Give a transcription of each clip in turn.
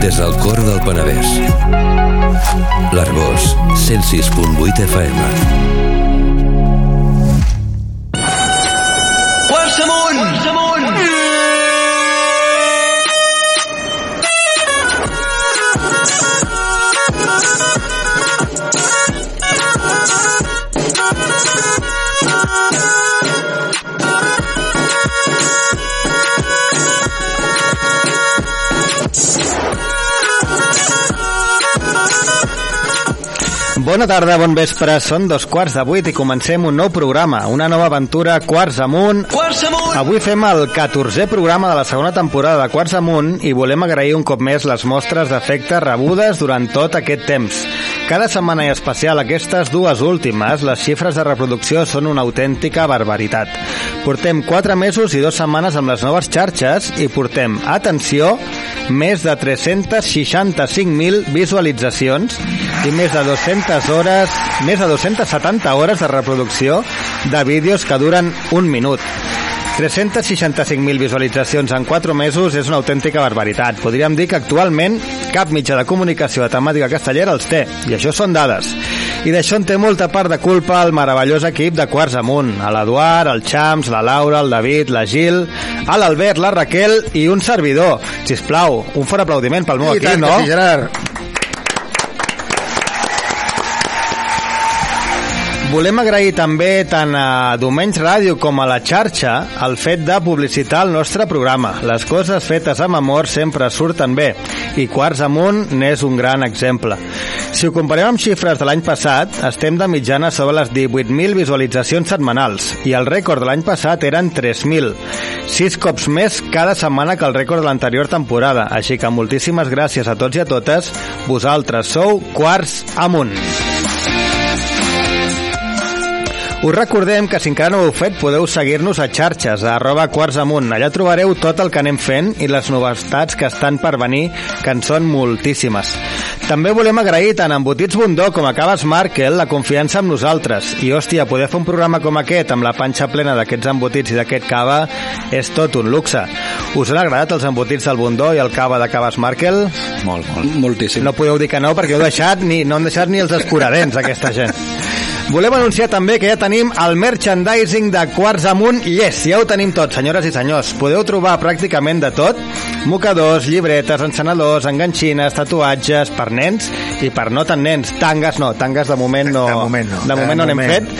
Des del cor del Penedès. L'Arbós, 106.8 FM. Bona tarda, bon vespre. Són dos quarts de vuit i comencem un nou programa, una nova aventura Quarts Amunt. Quarts amunt! Avui fem el 14è programa de la segona temporada de Quarts Amunt i volem agrair un cop més les mostres d'efecte rebudes durant tot aquest temps. Cada setmana i especial aquestes dues últimes, les xifres de reproducció són una autèntica barbaritat. Portem 4 mesos i dues setmanes amb les noves xarxes i portem, atenció, més de 365.000 visualitzacions i més de 200 hores, més de 270 hores de reproducció de vídeos que duren un minut. 365.000 visualitzacions en 4 mesos és una autèntica barbaritat. Podríem dir que actualment cap mitjà de comunicació de temàtica castellera els té, i això són dades. I d'això en té molta part de culpa el meravellós equip de Quarts Amunt, a l'Eduard, el Xams, la Laura, el David, la Gil, a l'Albert, la Raquel i un servidor. Sisplau, un fort aplaudiment pel meu I equip, tant no? sí, Gerard. Volem agrair també tant a Domenys Ràdio com a la xarxa el fet de publicitar el nostre programa. Les coses fetes amb amor sempre surten bé i Quarts Amunt n'és un gran exemple. Si ho comparem amb xifres de l'any passat, estem de mitjana sobre les 18.000 visualitzacions setmanals i el rècord de l'any passat eren 3.000. Sis cops més cada setmana que el rècord de l'anterior temporada. Així que moltíssimes gràcies a tots i a totes. Vosaltres sou Quarts Amunt. Us recordem que si encara no ho heu fet podeu seguir-nos a xarxes, a arroba quarts amunt. Allà trobareu tot el que anem fent i les novetats que estan per venir, que en són moltíssimes. També volem agrair tant a Embotits Bundó com a Caves Markel la confiança amb nosaltres. I, hòstia, poder fer un programa com aquest, amb la panxa plena d'aquests embotits i d'aquest cava, és tot un luxe. Us han agradat els embotits del Bundó i el cava de Caves Markel? Molt, molt. Moltíssim. No podeu dir que no, perquè heu deixat ni, no han deixat ni els escuradents, aquesta gent. Volem anunciar també que ja tenim el merchandising de Quarts Amunt Yes, ja ho tenim tot, senyores i senyors. Podeu trobar pràcticament de tot, mocadors, llibretes, encenedors, enganxines, tatuatges, per nens i per no tan nens. Tangues no, tangues de moment no, De moment no, de de moment no n'hem fet.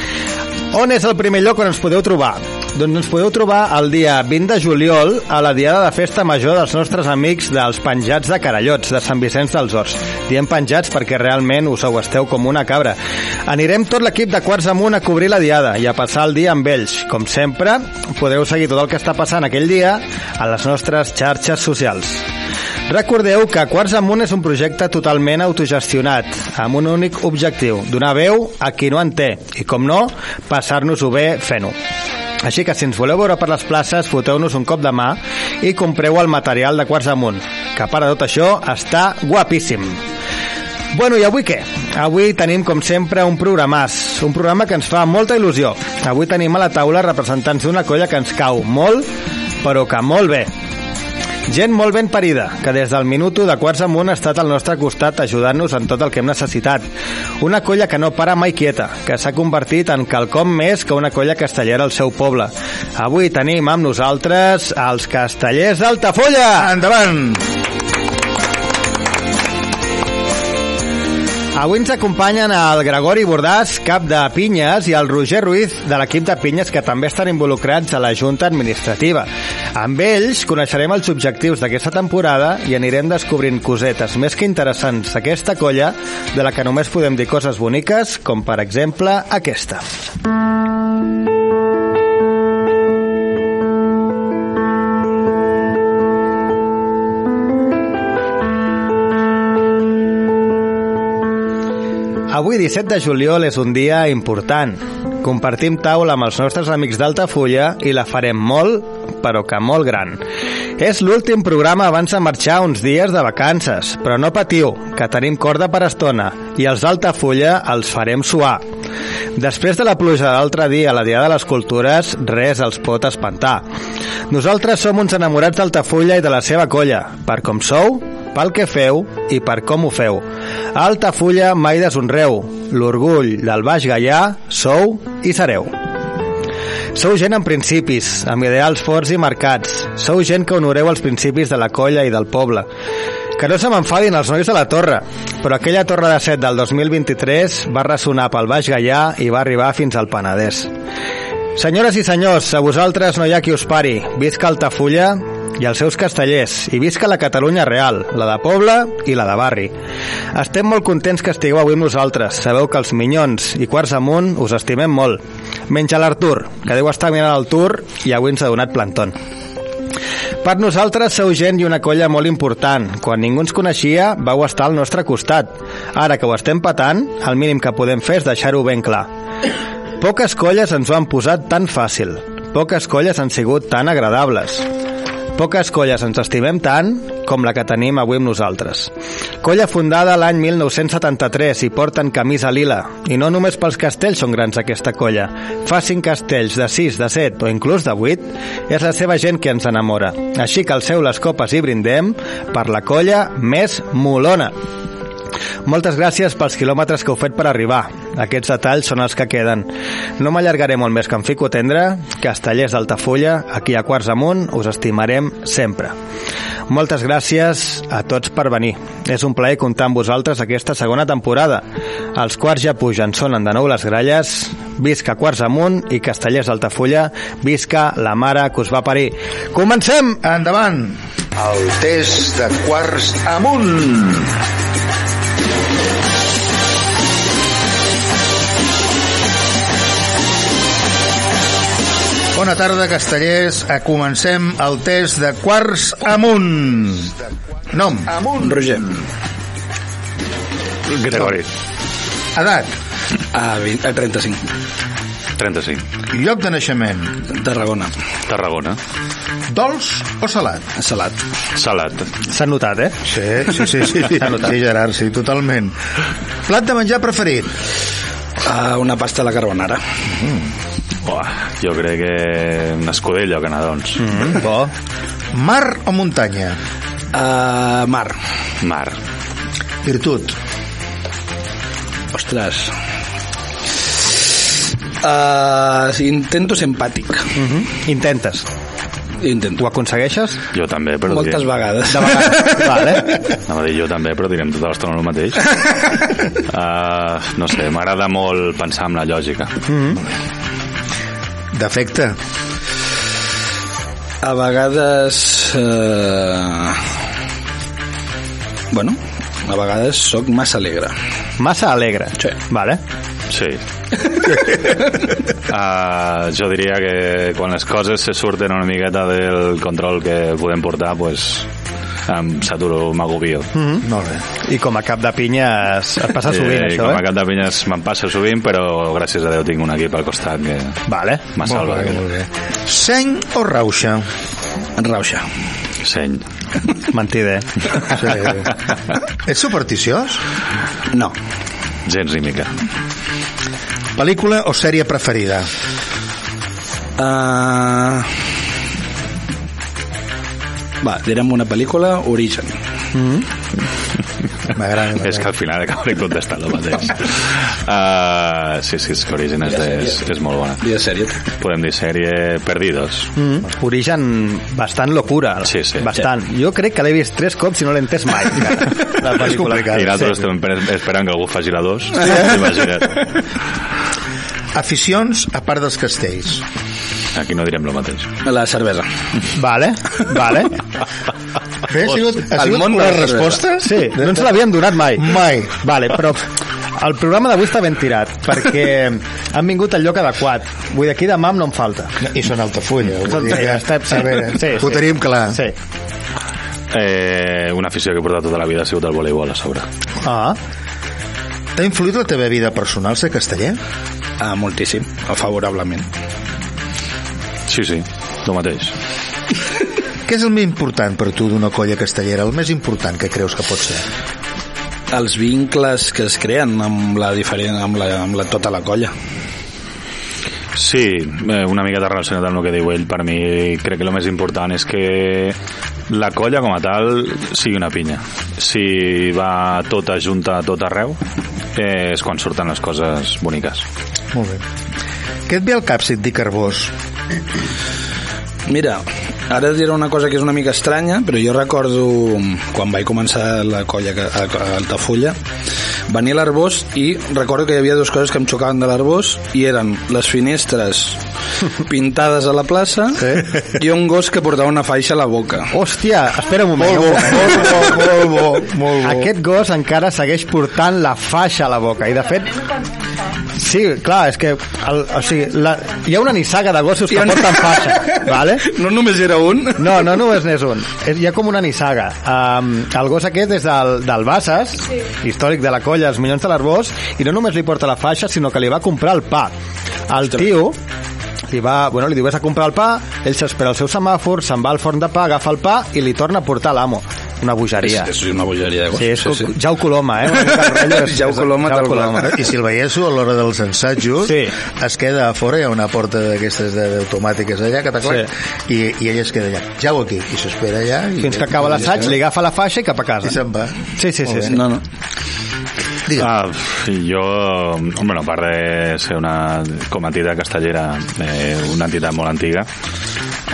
On és el primer lloc on ens podeu trobar? Doncs ens podeu trobar el dia 20 de juliol a la diada de festa major dels nostres amics dels penjats de Carallots, de Sant Vicenç dels Horts. Diem penjats perquè realment us ho esteu com una cabra. Anirem tot l'equip de Quarts Amunt a cobrir la diada i a passar el dia amb ells. Com sempre, podeu seguir tot el que està passant aquell dia a les nostres xarxes socials. Recordeu que Quarts Amunt és un projecte totalment autogestionat, amb un únic objectiu, donar veu a qui no en té, i com no, passar-nos-ho bé fent-ho. Així que si ens voleu veure per les places, foteu-nos un cop de mà i compreu el material de Quarts Amunt, que a part de tot això està guapíssim. Bueno, i avui què? Avui tenim, com sempre, un programàs, un programa que ens fa molta il·lusió. Avui tenim a la taula representants d'una colla que ens cau molt, però que molt bé. Gent molt ben parida, que des del minut 1 de quarts amunt ha estat al nostre costat ajudant-nos en tot el que hem necessitat. Una colla que no para mai quieta, que s'ha convertit en quelcom més que una colla castellera al seu poble. Avui tenim amb nosaltres els castellers d'Altafolla! Endavant! Avui ens acompanyen el Gregori Bordàs, cap de Pinyes, i el Roger Ruiz, de l'equip de Pinyes, que també estan involucrats a la Junta Administrativa. Amb ells coneixerem els objectius d'aquesta temporada i anirem descobrint cosetes més que interessants d'aquesta colla, de la que només podem dir coses boniques, com per exemple aquesta. Avui, 17 de juliol, és un dia important. Compartim taula amb els nostres amics d'Altafulla i la farem molt, però que molt gran. És l'últim programa abans de marxar uns dies de vacances, però no patiu, que tenim corda per estona i els d'Altafulla els farem suar. Després de la pluja de l'altre dia a la Diada de les Cultures, res els pot espantar. Nosaltres som uns enamorats d'Altafulla i de la seva colla, per com sou, pel que feu i per com ho feu. Altafulla mai deshonreu, l'orgull del Baix Gaià sou i sereu. Sou gent amb principis, amb ideals forts i marcats. Sou gent que honoreu els principis de la colla i del poble. Que no se m'enfadin els nois de la torre, però aquella torre de set del 2023 va ressonar pel Baix Gaià i va arribar fins al Penedès. Senyores i senyors, a vosaltres no hi ha qui us pari. Visca Altafulla i els seus castellers, i visca la Catalunya real, la de poble i la de barri. Estem molt contents que estigueu avui amb nosaltres. Sabeu que els minyons i quarts amunt us estimem molt. Menja l'Artur, que deu estar mirant el tour i avui ens ha donat plantón. Per nosaltres sou gent i una colla molt important. Quan ningú ens coneixia, vau estar al nostre costat. Ara que ho estem patant, el mínim que podem fer és deixar-ho ben clar. Poques colles ens ho han posat tan fàcil. Poques colles han sigut tan agradables. Poques colles ens estimem tant com la que tenim avui amb nosaltres. Colla fundada l'any 1973 i porten camisa lila. I no només pels castells són grans aquesta colla. Facin castells de 6, de 7 o inclús de 8, és la seva gent que ens enamora. Així que alceu les copes i brindem per la colla més molona. Moltes gràcies pels quilòmetres que heu fet per arribar. Aquests detalls són els que queden. No m'allargaré molt més que em fico tendre. Castellers d'Altafulla, aquí a Quarts Amunt, us estimarem sempre. Moltes gràcies a tots per venir. És un plaer comptar amb vosaltres aquesta segona temporada. Els quarts ja pugen, sonen de nou les gralles. Visca Quarts Amunt i Castellers d'Altafulla. Visca la mare que us va parir. Comencem! Endavant! El test de quarts amunt! Bona tarda, castellers. A comencem el test de quarts amunt. Nom. Amunt. Roger. Gregori. Edat. A, 20, a 35. 35. Lloc de naixement. Tarragona. Tarragona. Dolç o salat? Salat. Salat. S'ha notat, eh? Sí, sí, sí, sí, sí, sí Gerard, sí, totalment. Plat de menjar preferit? A una pasta a la carbonara. Uah, jo crec que un escudella o canadons. Mm, bo. Mar o muntanya? A mar. Mar. Virtut. Ostres. Uh, intento ser empàtic. Mm -hmm. Intentes. Intento. Ho aconsegueixes? Jo també, però... Moltes direm, vegades. De vegades. vale. Anava a dir jo també, però direm tota l'estona el mateix. uh, no sé, m'agrada molt pensar en la lògica. Defecte. A vegades... Uh... Bueno, a vegades sóc massa alegre. Massa alegre. Sí. Vale. Sí. Uh, jo diria que quan les coses se surten una miqueta del control que podem portar, pues, em saturo, m'agobio. Mm Molt bé. I com a cap de pinya es, es passa sovint, I això, com a eh? cap de pinyes me'n passa sovint, però gràcies a Déu tinc un equip al costat que Vale. m'ha salvat. Molt bé. Seny o rauxa? Rauxa. Seny. Mentider. Sí. Ets supersticiós? No. Gens ni mica. Pel·lícula o sèrie preferida? Uh... Va, direm una pel·lícula, Origen. M'agrada. És que al final acabaré contestant el mateix. Uh, sí, sí, és que Origen és, és, és molt bona. Vida sèrie. Podem dir sèrie Perdidos. Mm. Origen bastant locura. Sí, sí. Bastant. Jo crec que l'he vist tres cops i no l'he entès mai. encara, La És pel·lícula. complicat. I nosaltres Sí. estem esperant que algú faci la 2. Imagina't. Aficions a part dels castells. Aquí no direm el mateix. La cervesa. Vale, vale. Bé, ha sigut, ha El sigut món de una resposta? Sí, no ens l'havien donat mai. Mai. Vale, però el programa d'avui està ben tirat, perquè han vingut al lloc adequat. Vull dir, aquí demà no em falta. I són Altafulla. Sí, que- està- sí. A veure, Sí, ho sí. tenim clar. Sí. Eh, una afició que he portat tota la vida ha sigut el voleibol a sobre. Ah, T'ha influït la teva vida personal ser casteller? Ah, moltíssim, favorablement. Sí, sí, el mateix. Què és el més important per tu d'una colla castellera? El més important que creus que pot ser? els vincles que es creen amb la diferent, amb, la, amb la, tota la colla. Sí, eh, una miqueta relacionat amb el que diu ell, per mi crec que el més important és que la colla com a tal sigui una pinya. Si va tota junta a tot arreu, eh, és quan surten les coses boniques. Molt bé. Què et ve al cap si et dic Arbós? Mira, ara et diré una cosa que és una mica estranya, però jo recordo quan vaig començar la colla que- a a Altafulla, venia l'Arbós i recordo que hi havia dues coses que em xocaven de l'Arbós i eren les finestres pintades a la plaça i un gos que portava una faixa a la boca. Hòstia, espera un moment. Molt bo, molt bo, molt bo, molt bo. Aquest gos encara segueix portant la faixa a la boca i de fet Sí, clar, és que el, o sigui, la, hi ha una nissaga de gossos que porten faixa, vale? No només era un. No, no només n'és un. És, hi ha com una nissaga. Um, el gos aquest és del, del Bassas, sí. històric de la colla, els Minyons de l'Arbós, i no només li porta la faixa, sinó que li va comprar el pa. El tio li va, bueno, li diu, vés a comprar el pa, ell s'espera el seu semàfor, se'n va al forn de pa, agafa el pa i li torna a portar l'amo. Una bogeria. És, és una bogeria de gos. Sí, és sí, sí. Jau Coloma, eh? És- Jau Coloma, tal qual. Coloma. I si el veiéssiu a l'hora dels ensajos, Sí. es queda a fora, hi ha una porta d'aquestes de- automàtiques allà, que t'aclac, i, i ell es queda allà. Jau aquí, i s'espera allà. I, Fins que acaba l'assaig, li agafa la faixa i cap a I casa. se'n va. Sí, sí, sí. Sí. No, no. Digue'm. Ah, jo, home, no, a part de ser una, com a entitat castellera, eh, una entitat molt antiga,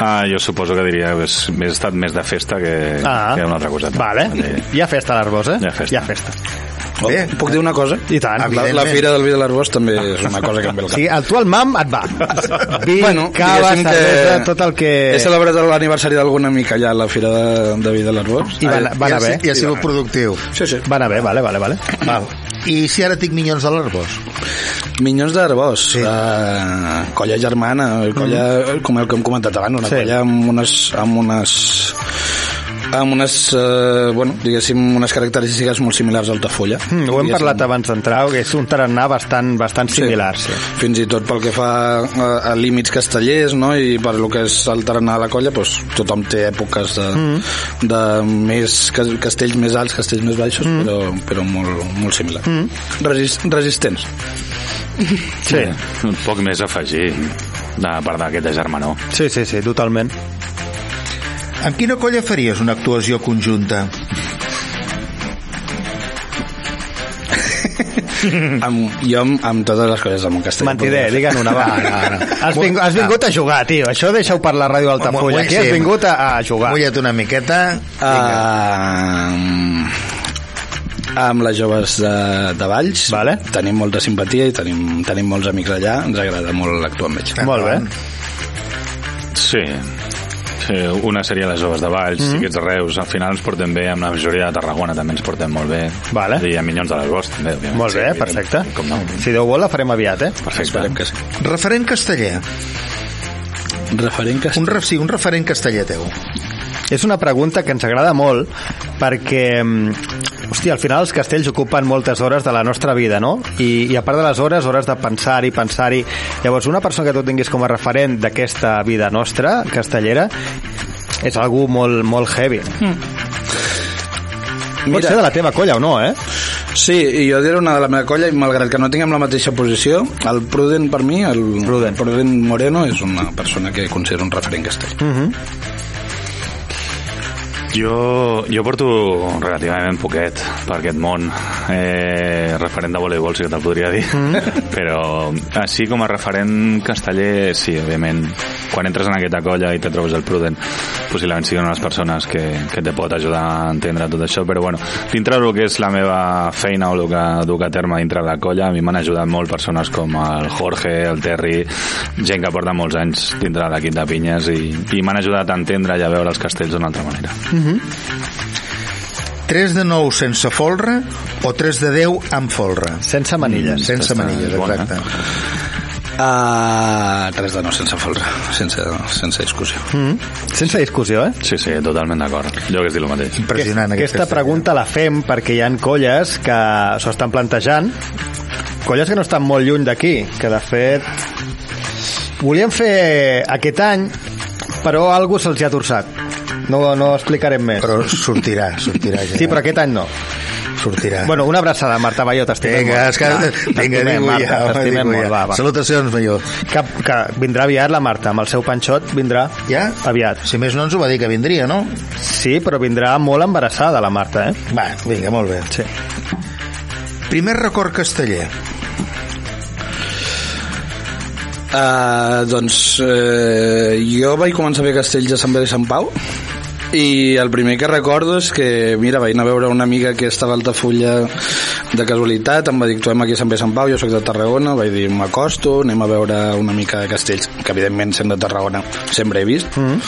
ah, jo suposo que diria que he estat més de festa que, Ah, que una altra coseta. Vale. Hi ha festa a l'Arbós, eh? Hi ha festa. Hi ha festa. Bé. Puc dir una cosa? I tant. La, la. Fira del Vi de l'Arbós també és una cosa que em ve al cap. sigui, el tu al mam et va. Vi, Bueno, cava, cervesa, tot el que... He celebrat l'aniversari d'algun amic allà a la Fira de, de Vi de l'Arbós. I van, van I ha, a bé. I ha sigut productiu. Sí, sí. Van a bé, vale, vale, vale. Val. I si ara tinc minyons de l'Arbós? Minyons d'Arbós, sí. uh, colla germana, colla, mm. com el que hem comentat abans, una Sí. sí. colla amb unes, amb unes amb unes, eh, bueno, diguéssim, unes característiques molt similars a Altafulla. Mm, ho hem Diguéssim. parlat abans d'entrar, que és un tarannà bastant, bastant similar. Sí. Fins i tot pel que fa a, a límits castellers, no? i per lo que és el tarannà de la colla, doncs, tothom té èpoques de, mm. de més ca- castells més alts, castells més baixos, mm. però, però molt, molt similar. Mm. Resist, resistents. Sí. Un poc més a afegir, a part d'aquesta germanor. sí, sí, sí, totalment. Amb quina colla faries una actuació conjunta? amb, jo amb, amb totes les coses amb un castell. Mentider, digue'n una, va. Has, vingut, has vingut a jugar, tio. Això deixa-ho per la ràdio Altafulla. Aquí has vingut a, a jugar. Mulla't una miqueta. Uh, amb les joves de, de Valls Vale. tenim molta simpatia i tenim, tenim molts amics allà ens agrada molt actuar amb ells Molt bé. Sí, sí una seria les joves de Valls, mm -hmm. Xiquets de Reus, al final ens portem bé, amb la majoria de Tarragona també ens portem molt bé. Vale. I a Minyons de les Bosch també, òbviament. Molt bé, sí, perfecte. Com no. Si Déu vol, la farem aviat, eh? Perfecte. esperem que sí Referent casteller. referent que Un, ref, sí, un referent casteller teu. És una pregunta que ens agrada molt perquè, mm, hòstia, al final els castells ocupen moltes hores de la nostra vida, no? I, i a part de les hores, hores de pensar-hi, pensar-hi... Llavors, una persona que tu tinguis com a referent d'aquesta vida nostra, castellera, és algú molt, molt heavy. Pot ser de la teva colla o no, eh? Sí, i jo diré una de la meva colla, i malgrat que no tinguem la mateixa posició, el Pruden per mi, el Pruden. Pruden Moreno, és una persona que considero un referent castell. Mm Jo, jo porto relativament poquet per aquest món. Eh, referent de voleibol sí que te'l podria dir. Mm. Però així com a referent casteller, sí, òbviament. Quan entres en aquesta colla i te trobes el Prudent, possiblement siguin unes persones que, que te pot ajudar a entendre tot això, però bueno, dintre del que és la meva feina o el que duc a terme dintre de la colla, a mi m'han ajudat molt persones com el Jorge, el Terry, gent que porta molts anys dintre de l'equip de pinyes i, i m'han ajudat a entendre i a veure els castells d'una altra manera. 3 de 9 sense folre o 3 de 10 amb folre? Sense manilles. Sense Aquesta manilles, bona, exacte. Uh, tres de no, sense folre, sense, sense discussió. Mm. Sense discussió, eh? Sí, sí, totalment d'acord. Jo que dir el mateix. Impressionant, aquest Aquesta castell. pregunta la fem perquè hi han colles que s'ho estan plantejant, colles que no estan molt lluny d'aquí, que de fet volíem fer aquest any, però algú se'ls ha torçat. No, no explicarem més. Però sortirà, sortirà. Ja. Sí, però aquest any no. sortirà. Bueno, una abraçada, Marta Balló, t'estimem Vinga, molt. és que... Va, Vinga, digue-ho Marta, ja, T'estimem molt, ja. va, va. Salutacions, Balló. Que, que vindrà aviat la Marta, amb el seu panxot, vindrà Ja? aviat. Si més no ens ho va dir que vindria, no? Sí, però vindrà molt embarassada, la Marta, eh? Va, vinga, molt bé. Sí. Primer record casteller. Uh, doncs uh, jo vaig començar a fer castells a Sant Pere i Sant Pau i el primer que recordo és que, mira, vaig anar a veure una amiga que estava a Altafulla de casualitat, em va dir, actuem aquí a Sant Pere Sant Pau, jo sóc de Tarragona, vaig dir, m'acosto, anem a veure una mica de castells, que evidentment sent de Tarragona sempre he vist, mm -hmm.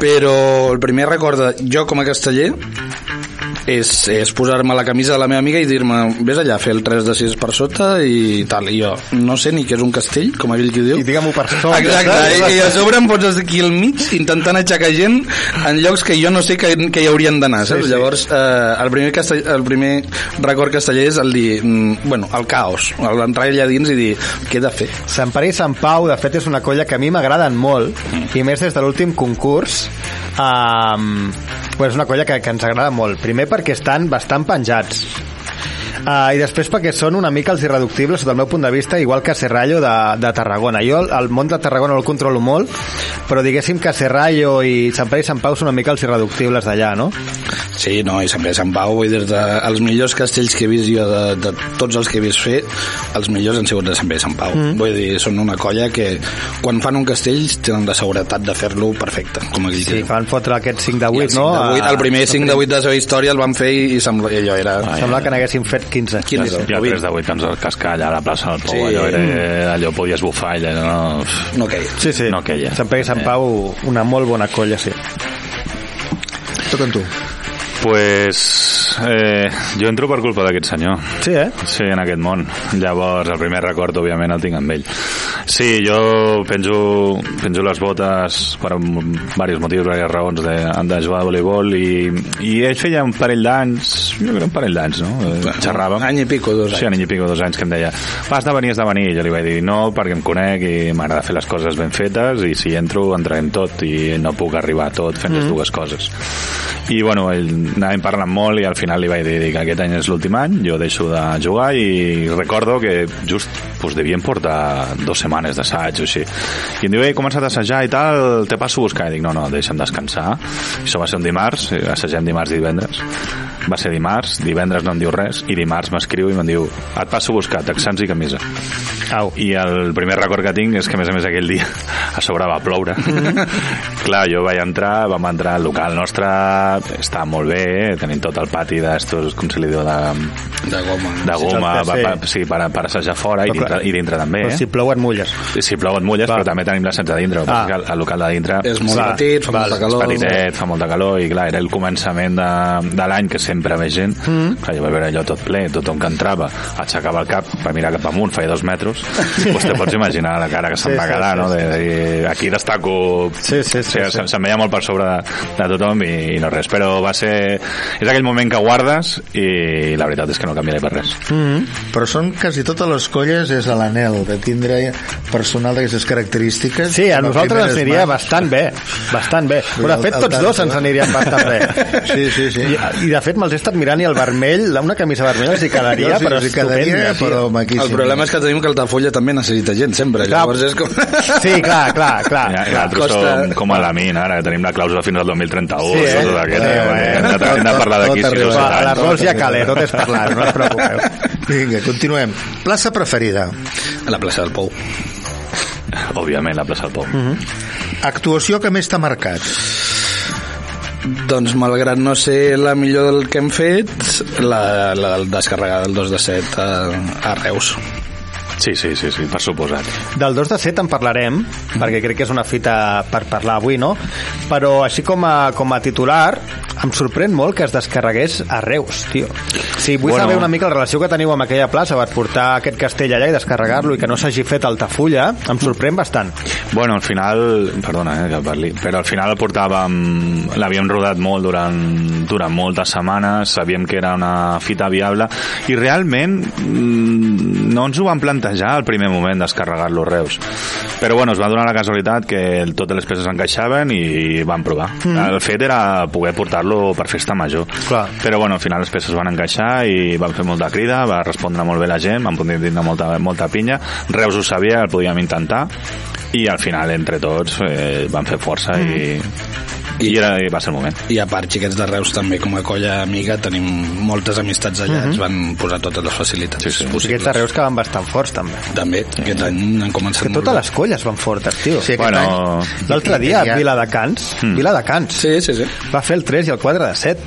però el primer record jo com a casteller és, és posar-me la camisa de la meva amiga i dir-me, vés allà a fer el 3 de 6 per sota i tal, i jo no sé ni què és un castell, com aquell que diu I digue-m'ho per sota. Exacte, i, i a sobre em pots aquí al mig intentant aixecar gent en llocs que jo no sé que, que hi haurien d'anar, saps? Sí, sí. Llavors, eh, el, primer castell, el primer record casteller és el dir, mm, bueno, el caos, l'entrar allà dins i dir, què he de fer? Sant Pere i Sant Pau, de fet, és una colla que a mi m'agraden molt, i més des de l'últim concurs, um, bueno, és una colla que, que ens agrada molt. Primer perquè estan bastant penjats, Uh, I després perquè són una mica els irreductibles, sota el meu punt de vista, igual que Serrallo de, de Tarragona. Jo el, el món de Tarragona el controlo molt, però diguéssim que Serrallo i Sant Pere i Sant Pau són una mica els irreductibles d'allà, no? Sí, no, i sempre Sant Pau, vull dir de, els millors castells que he vist jo de, de tots els que he vist fer, els millors han sigut de Sant Pere i Sant Pau. Mm. Vull dir, són una colla que quan fan un castell tenen la seguretat de fer-lo perfecte, com aquell Sí, que van fotre aquest 5 de I 8, el no? 5 de 8, el primer 5 de 8 de la seva història el van fer i, i sembla, i allò era... Sembla que n'haguessin fet 15. 15. I el 3 de 8 que ens va cascar allà a la plaça del Pou, Sí. allò, era, allò podies bufar, allà, no, No queia. Sí, sí. No queia. Sant Pere i Sant Pau, una molt bona colla, sí. Toca amb tu. Pues, eh, jo entro per culpa d'aquest senyor. Sí, eh? Sí, en aquest món. Llavors, el primer record, òbviament, el tinc amb ell. Sí, jo penjo, penjo les botes per diversos motius, diverses raons de, de jugar a voleibol i, i ell feia un parell d'anys, jo crec un parell d'anys, no? Eh, Xerràvem. Un any i pico, dos anys. Sí, un any i pico, dos anys, que em deia vas esdevenir, esdevenir. Jo li vaig dir no, perquè em conec i m'agrada fer les coses ben fetes i si entro, entrarem tot i no puc arribar a tot fent les dues coses. I bueno, ell anàvem parlant molt i al final li vaig dir que aquest any és l'últim any, jo deixo de jugar i recordo que just pues, devien portar dues setmanes d'assaig o així. I em diu, he començat a assajar i tal, te passo a buscar. I dic, no, no, deixa'm descansar. Això va ser un dimarts, eh, assagem dimarts i divendres. Va ser dimarts, divendres no em diu res, i dimarts m'escriu i me'n diu, et passo a buscar, texans i camisa. Au. I el primer record que tinc és que, a més a més, aquell dia a sobre va ploure. Clar, jo vaig entrar, vam entrar al local nostre, està molt bé, eh? tenim tot el pati d'estos, com se li diu, de, De goma. de goma, sí. sí, pa, sí, per, per assajar fora i Però clar, dintre, i dintre també. Però Eh? si plou et mulles. Si plou et mulles, Val. però també tenim l'ascens de dintre. Ah. Ah. El local de dintre És molt Clar, petit, fa val, molta és calor. petitet, fa molta calor i clar, era el començament de, de l'any que sempre ve gent mm. clar, jo vaig veure allò tot ple, tothom que entrava aixecava el cap, va mirar cap amunt feia dos metres, pues te pots imaginar la cara que se'n Sí, va sí, quedar sí, no? sí. De, de, aquí destaco Sí, sí, sí, o sigui, sí. se- se'm veia molt per sobre de, de tothom i, i no res, però va ser és aquell moment que guardes i la veritat és que no canviaré per res Però són quasi totes les colles és a l'anel de tindre personal d'aquestes característiques. Sí, a nosaltres ens aniria mans. bastant bé, bastant bé. Però de el- fet el tots tanto, dos ens eh? anirien bastant bé. Sí, sí, sí. I, I de fet me'ls he estat mirant i el vermell, una camisa vermella els hi quedaria, Jo sí, però estupenda. però maquíssim. El problema és que tenim que Altafulla també necessita gent, sempre. Clar. Llavors és com... Sí, clar, clar, clar. ja, clar. costa- som com a la mina, ara tenim la clàusula fins al 2031 Sí, eh? tot aquest, Sí, eh? bueno. De, hem de parlar d'aquí Tot sis o arriba. set Va, a les Rols ja calé, tot és parlar, no us preocupeu. Vinga, continuem. Plaça preferida. A la plaça del Pou. òbviament la plaça del Pou Actuació que més t'ha marcat. Doncs malgrat no ser la millor del que hem fet, la, la del descarregar del 2 de 7 a, a Reus. Sí, sí, sí, sí, per suposat. Del 2 de 7 en parlarem, perquè crec que és una fita per parlar avui, no? Però així com a, com a titular, em sorprèn molt que es descarregués a Reus, tio. Sí, vull Bueno. saber una mica la relació que teniu amb aquella plaça per portar aquest castell allà i descarregar-lo i que no s'hagi fet Altafulla, em sorprèn bastant. Bueno, al final, perdona eh, que parli, però al final el portàvem, l'havíem rodat molt durant, durant moltes setmanes, sabíem que era una fita viable i realment mm, no ens ho vam plantejar al primer moment descarregar-lo Reus. Però bueno, es va donar la casualitat que totes les peces encaixaven i vam provar. Mm. El fet era poder portar-lo per festa major. Clar. Però bueno, al final les peces van encaixar i van fer molta crida, va respondre molt bé la gent, van poder tindre molta, molta pinya. Reus ho sabia, el podíem intentar i al final, entre tots, eh, van fer força i, i, era, i va ser el moment. I a part, Xiquets de Reus també, com a colla amiga, tenim moltes amistats allà, ens van posar totes les facilitats Sí, sí. possibles. Aquests de Reus que van bastant forts, també. També, aquest any han començat Que molt totes bé. les colles van fortes, tio. Sí, Bueno. L'altre dia, Ja- Viladecans, Viladecans, Sí, sí, sí. va fer el 3 i el 4 de 7.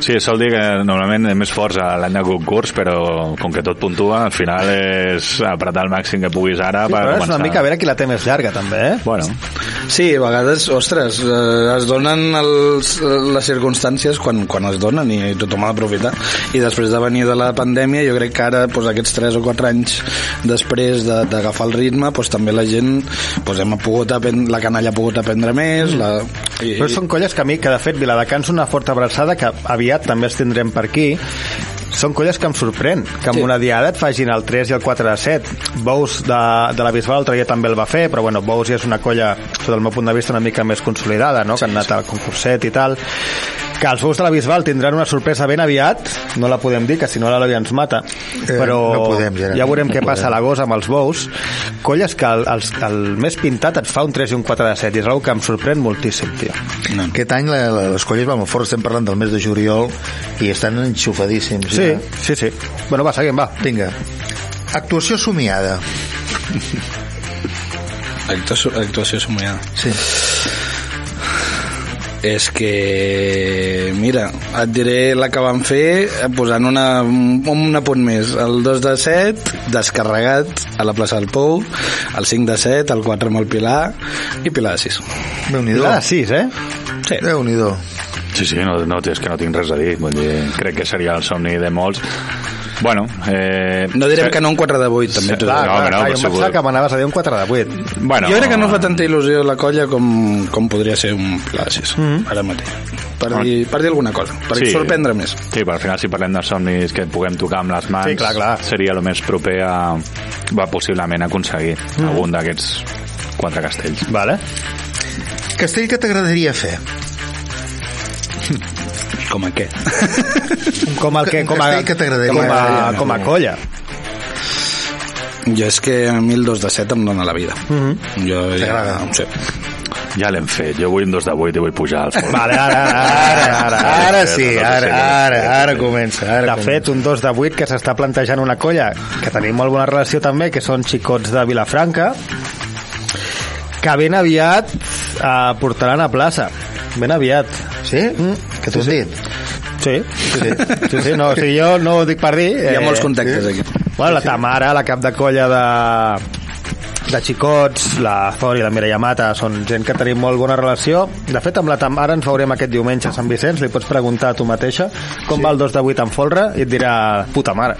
Sí, sol dir que normalment és més forts a l'any de concurs, però com que tot puntua, al final és apretar el màxim que puguis ara Sí, per però és començar. una mica a veure qui la té més llarga, també, eh? Bueno, Sí, a vegades, ostres, eh, es donen els, les circumstàncies quan, quan es donen i tothom ha d'aprofitar. I després de venir de la pandèmia, jo crec que ara, doncs, aquests 3 o 4 anys després de- d'agafar el ritme, doncs, també la gent, doncs, hem pogut aprendre, la canalla ha pogut aprendre més, la, i, Però són colles que a mi, que de fet Viladecans una forta abraçada que aviat també els tindrem per aquí són colles que em sorprèn que Sí. una diada et facin el 3 i el 4 de 7 Bous de, de la Bisbal l'altre dia també el va fer però bueno, Bous ja és una colla sota el meu punt de vista una mica més consolidada no? que han anat al concurset i tal que els Bous de la Bisbal tindran una sorpresa ben aviat no la podem dir, que si no l'Eloi ens mata però no podem, Gerard. ja veurem No què passa a podem. l'agost amb els Bous colles que el, el, el més pintat et fa un 3 i un 4 de 7 i és una que em sorprèn moltíssim tio. no. Aquest any la, la, les colles van molt fort, estem parlant del mes de juliol i estan enxufadíssims. Sí, ja. sí, sí. Bueno, va, seguim, va. Vinga. Actuació somiada. Actuació, actuació somiada. Sí. És que, mira, et diré la que vam fer posant una, un apunt més. El 2 de 7, descarregat a la plaça del Pou, el 5 de 7, el 4 amb el Pilar i Pilar de 6. Déu-n'hi-do. La de 6, eh? Sí. Déu-n'hi-do. sí, sí, no, no, és que no tinc res a dir. Vull dir, crec que seria el somni de molts. Bueno, eh, No direm que no un 4 de 8, també. t'ho Clar, dic. no, clar, no, clar, jo em pensava que m'anaves a dir un 4 de 8. Bueno, Jo crec que no fa tanta il·lusió la colla com, com podria ser un Pilar de 6, ara mateix. Per dir, per dir alguna cosa, per Sí. sorprendre més. Sí, però al final si parlem dels somnis que puguem tocar amb les mans Sí, clar, clar. seria el més proper a va possiblement aconseguir algun d'aquests quatre castells. Vale. Castell que t'agradaria fer? Com a què? Com el que, Un com a, que t'agradaria. com a, com a no. colla. Jo és que a mi el 2 de 7 em dóna la vida. Jo ja, T'agrada? sí. Ja l'hem fet, jo vull un dos de vuit i vull pujar al fons. Vale, ara, ara, ara, ara. Ara sí, ara, ara, ara comença. Ara De fet, un 2 de 8 que s'està plantejant una colla que tenim molt bona relació també, que són xicots de Vilafranca, que ben aviat eh, portaran a plaça. Ben aviat. Sí? Que t'ho has dit? Sí, sí, sí, sí, sí no, o sigui, jo no ho dic per dir. Hi ha molts contactes aquí. Bueno, la Tamara, la cap de colla de, de xicots, la Zori i la Mireia Mata són gent que tenim molt bona relació. De fet, amb la Tamara ens veurem aquest diumenge a Sant Vicenç, li pots preguntar a tu mateixa com va el 2 de 8 en folre i et dirà puta mare.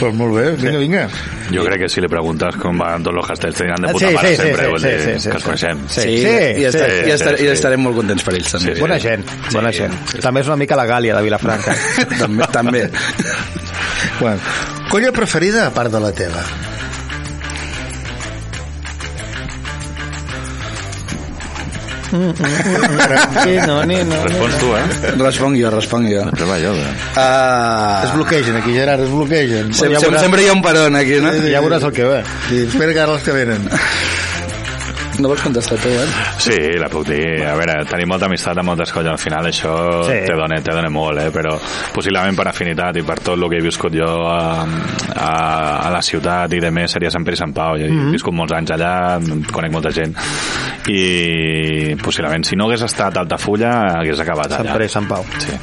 Pues molt bé, vinga, vinga. Jo crec que si li preguntes com van tots els castells de Sí, puta sí, mare sí, sempre, sí, sí, sí, sí, que els sí. coneixem. Sí, Sí, sí, i, estar, sí, i, estar, sí, i sí. estarem molt contents per ells, també. Sí, sí. Bona gent, bona gent. També és una mica la Gàlia de Vilafranca. també, també. Bueno, colla preferida a part de la teva? Sí, no, ni, no, Respons tu, eh? Responc jo, responc jo. Sempre va jo, eh? Uh, Es bloquegen aquí, Gerard, es bloquegen. sempre, ja veuràs. sempre hi ha un peron aquí, no? Ja veuràs el que ve. Sí, espera que ara els que venen. No vols contestar tu, eh? Sí, la puc dir. A veure, tenim molta amistat amb moltes colles al final, això Sí. te dona, te dona molt, eh? però possiblement per afinitat i per tot el que he viscut jo a, a, a la ciutat i de més seria Sant Pere i Sant Pau. Jo he viscut molts anys allà, conec molta gent i possiblement si no hagués estat Altafulla hagués acabat Sant allà. Pere i Sant Pau. Sí.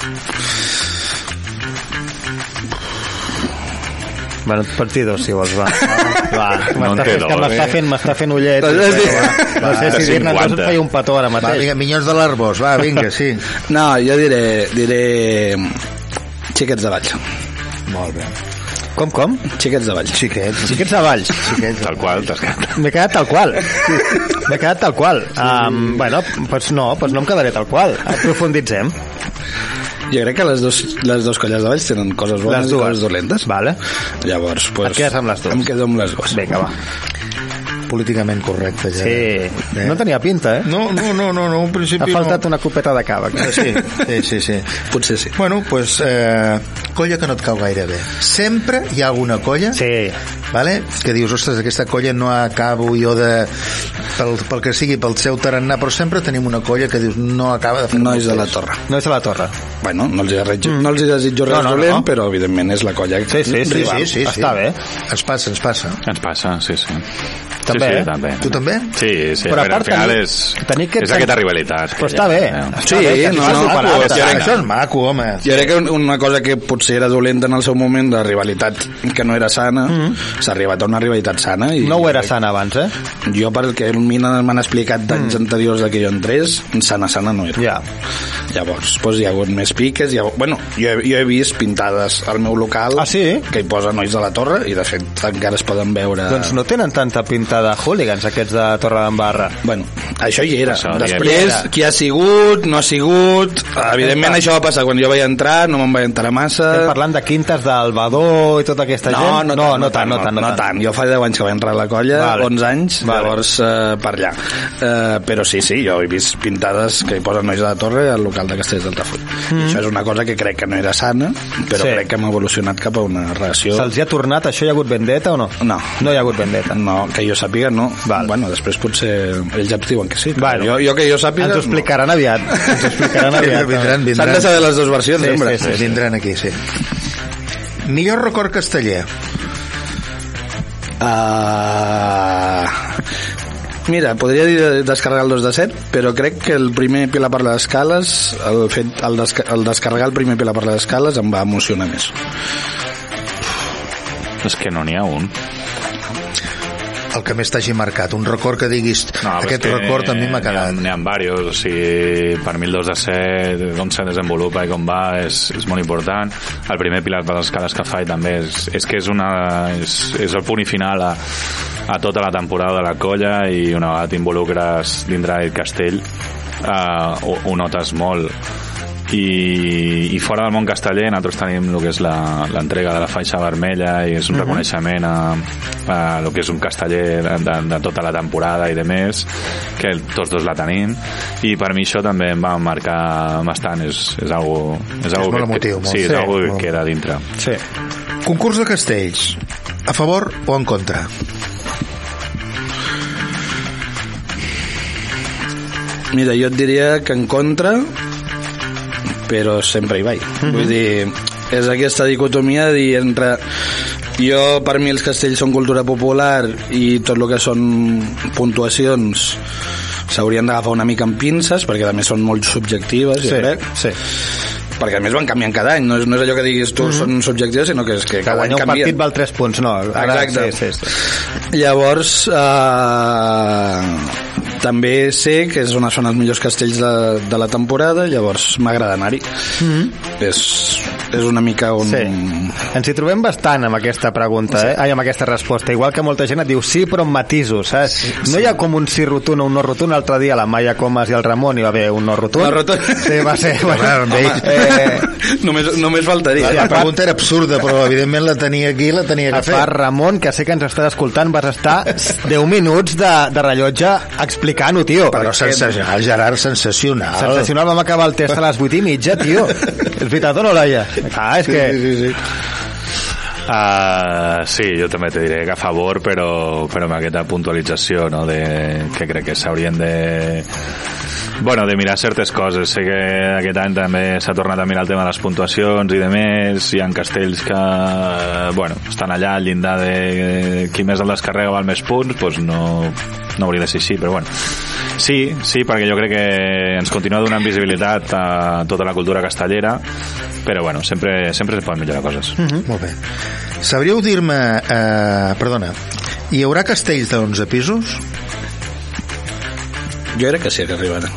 Bueno, pots dir dos, si vols, va. Va, No en m'està té dos, m'està eh? fent, m'està fent ullet. Sí. Va, no sé Va, si dir-ne dos 50. et feia un petó ara Va, mateix. vinga, Minyons de l'Arbós, va, vinga, sí. No, jo diré, diré xiquets de Valls. Molt bé. Com, com? Xiquets de Valls. Xiquets. Xiquets de Valls. Xiquets. Tal qual, t'has quedat. M'he quedat tal qual. M'he quedat tal qual. Um, bueno, doncs no, doncs no em quedaré tal qual. Aprofunditzem. Jo crec que les dos, les dos colles de Valls tenen coses bones i coses dolentes. Vale. Llavors, pues, Et quedes amb les dues? Em quedo amb les dues. Vinga, va. Políticament correcte. Ja. Sí, no tenia pinta, eh? No, no, no, no, no, Ha principi faltat no. una copeta de cava. Sí, sí, sí, sí. Potser sí. Bueno, pues, eh, colla que no et cau gaire bé. Sempre hi ha alguna colla Sí, vale? que dius, ostres, aquesta colla no acabo jo de... Pel, pel que sigui, pel seu tarannà, però sempre tenim una colla que dius, no acaba de fer Nois de la Torre. no és a la torre. Bueno, no els, desitjo, no els desitjo res No, no, dolent, no. però evidentment és la colla Sí, sí, sí, rival. sí, sí, està bé. Ens passa, ens passa. Ens passa, sí, sí. També, sí, eh? sí, també. Tu també? Sí, sí, Però però al final tenir- és, tenir aquest és aquesta rivalitat. Però està bé. Eh? Sí, Està bé, que no, no, superat. pues, Això, crec que- això és maco, home. Jo crec que una cosa que potser era dolenta en el seu moment, la rivalitat que no era sana, s'ha arribat a una rivalitat sana. I Mm. No ho era sana abans, eh? Jo, a mi m'han explicat d'anys anteriors de que jo entrés, sana, sana no era. Ja. Llavors, doncs hi ha hagut més piques. Ha... Bueno, jo, he- jo he vist pintades al meu local Ah, sí? que hi posa Nois de la Torre i, de fet, encara es poden veure... Doncs no tenen tanta pinta de hooligans, aquests de Torre d'Embarra. Bueno, això hi era. Això, Després, diguem. qui ha sigut, no ha sigut... Evidentment, això va passar quan jo vaig entrar, no me'n vaig entrar massa... Estem parlant de quintes del Badó i tota aquesta No, gent? no, no, tant, no, tant, no, tant, no, tant. Jo fa 10 anys que vaig entrar a la colla, Vale. 11 anys, Vale. llavors eh, per allà. Eh, però sí, sí, jo he vist pintades que hi posen Nois de la Torre al local de Castells d'Altafull. Mm. I això és una cosa que crec que no era sana, però Sí. crec que hem evolucionat cap a una relació... Se'ls ha tornat? Això hi ha hagut vendetta o no? No. No hi ha hagut vendetta. No, que jo sàpiga, no. Val. Bueno, després potser ells ja et diuen que sí. Bueno, jo, jo que jo sàpiga... Ens ho explicaran aviat. Ens ho explicaran aviat. Vindran, No. vindran. S'han de saber les dues versions, Sí, sempre. sí, sí. Vindran aquí, sí. Millor record casteller. Uh... Mira, podria dir de- descarregar el 2 de 7, però crec que el primer Pilar per les escales, el, fet, el, desca el descarregar el primer Pilar per les escales em va emocionar més. És que no n'hi ha un. El que més t'hagi marcat. Un record que diguis, No, aquest que record a mi m'ha quedat. ha, n'hi ha diversos, o sigui, per mi el 2 de 7, com se desenvolupa i com va, és, és molt important. El primer pilar de les escales que fa i també és, és que és, una, és, és el punt i final a, a tota la temporada de la colla i una vegada t'involucres dintre del castell uh, ho, ho notes molt i, i fora del món casteller nosaltres tenim el que és la- l'entrega de la faixa vermella i és un reconeixement a, a el que és un casteller de, de, de tota la temporada i de més que el- tots dos la tenim i per mi això també em va marcar bastant és, és algo, és algo molt que, emotiu, molt. sí, és Sí, algo que molt. queda dintre Sí. Concurs de castells. A favor o en contra? Mira, jo et diria que en contra, però sempre hi vaig. Vull dir, és aquesta dicotomia de dir entre jo, per mi, els castells són cultura popular i tot el que són puntuacions s'haurien d'agafar una mica amb pinces perquè també són molt subjectives jo Sí, crec, sí. perquè a més van canviant cada any no és, no és allò que diguis tu són subjectives sinó que és que cada, Cada any any un canvien partit val 3 punts, no. Ara, Exacte. Sí, sí, sí. Llavors, eh, també sé que és on són els millors castells de, de la temporada, llavors m'agrada anar-hi. Mm -hmm. és, és una mica un... Sí. Ens hi trobem bastant amb aquesta pregunta, eh? Ai, amb aquesta resposta. Igual que molta gent et diu sí, però amb matisos, saps? No hi ha com un sí rotund o un no rotund. L'altre dia la Maia Comas i el Ramon hi va haver un no rotund. No rotund. Sí, va ser... Home, amb ells. eh, només, només faltaria. La pregunta era absurda, però evidentment la tenia aquí la tenia a que fer. part, Ramon, que sé que ens estàs escoltant, vas estar 10 minuts de, de rellotge explicant-ho, tio. Però sensacional, Gerard, sensacional. Sensacional, vam acabar el test a les 8 i mitja, tio. És veritat o no, Laia? Ah, és que... Sí, sí, sí. Uh, sí, jo també te diré que a favor, però, però amb aquesta puntualització no, de, que crec que s'haurien de bueno, de mirar certes coses. Sé que aquest any també s'ha tornat a mirar el tema de les puntuacions i de més. Hi ha castells que bueno, estan allà al llindar de qui més el descarrega val més punts, doncs no, no hauria de ser així, però bueno. Sí, sí, perquè jo crec que ens continua donant visibilitat a tota la cultura castellera, però bueno, sempre, sempre es poden millorar coses. Mm. Molt bé. Sabríeu dir-me... Eh, perdona, hi haurà castells de 11 pisos? Jo crec que sí que arribaran.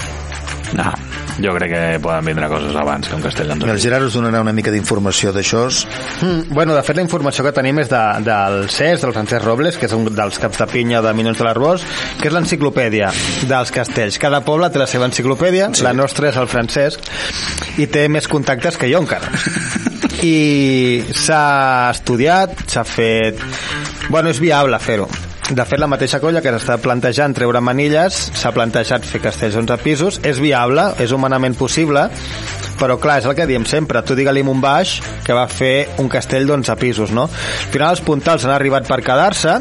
No, jo crec que poden vindre coses abans que un castell El d'Antoni. Gerard us donarà una mica d'informació d'això. Mm, bueno, de fet la informació que tenim és de, del CES, del Francesc Robles, que és un dels caps de pinya de Minuts de l'Arbós, que és l'enciclopèdia dels castells. Cada poble té la seva enciclopèdia, sí. la nostra és el Francesc, i té més contactes que jo encara. I s'ha estudiat, s'ha fet... Bueno, és viable fer-ho. De fet, la mateixa colla que s'està plantejant treure manilles s'ha plantejat fer castells d'11 pisos. És viable, és humanament possible, però clar, és el que diem sempre. Tu digue-li un baix que va fer un castell d'11 pisos, no? Al final els puntals han arribat per quedar-se,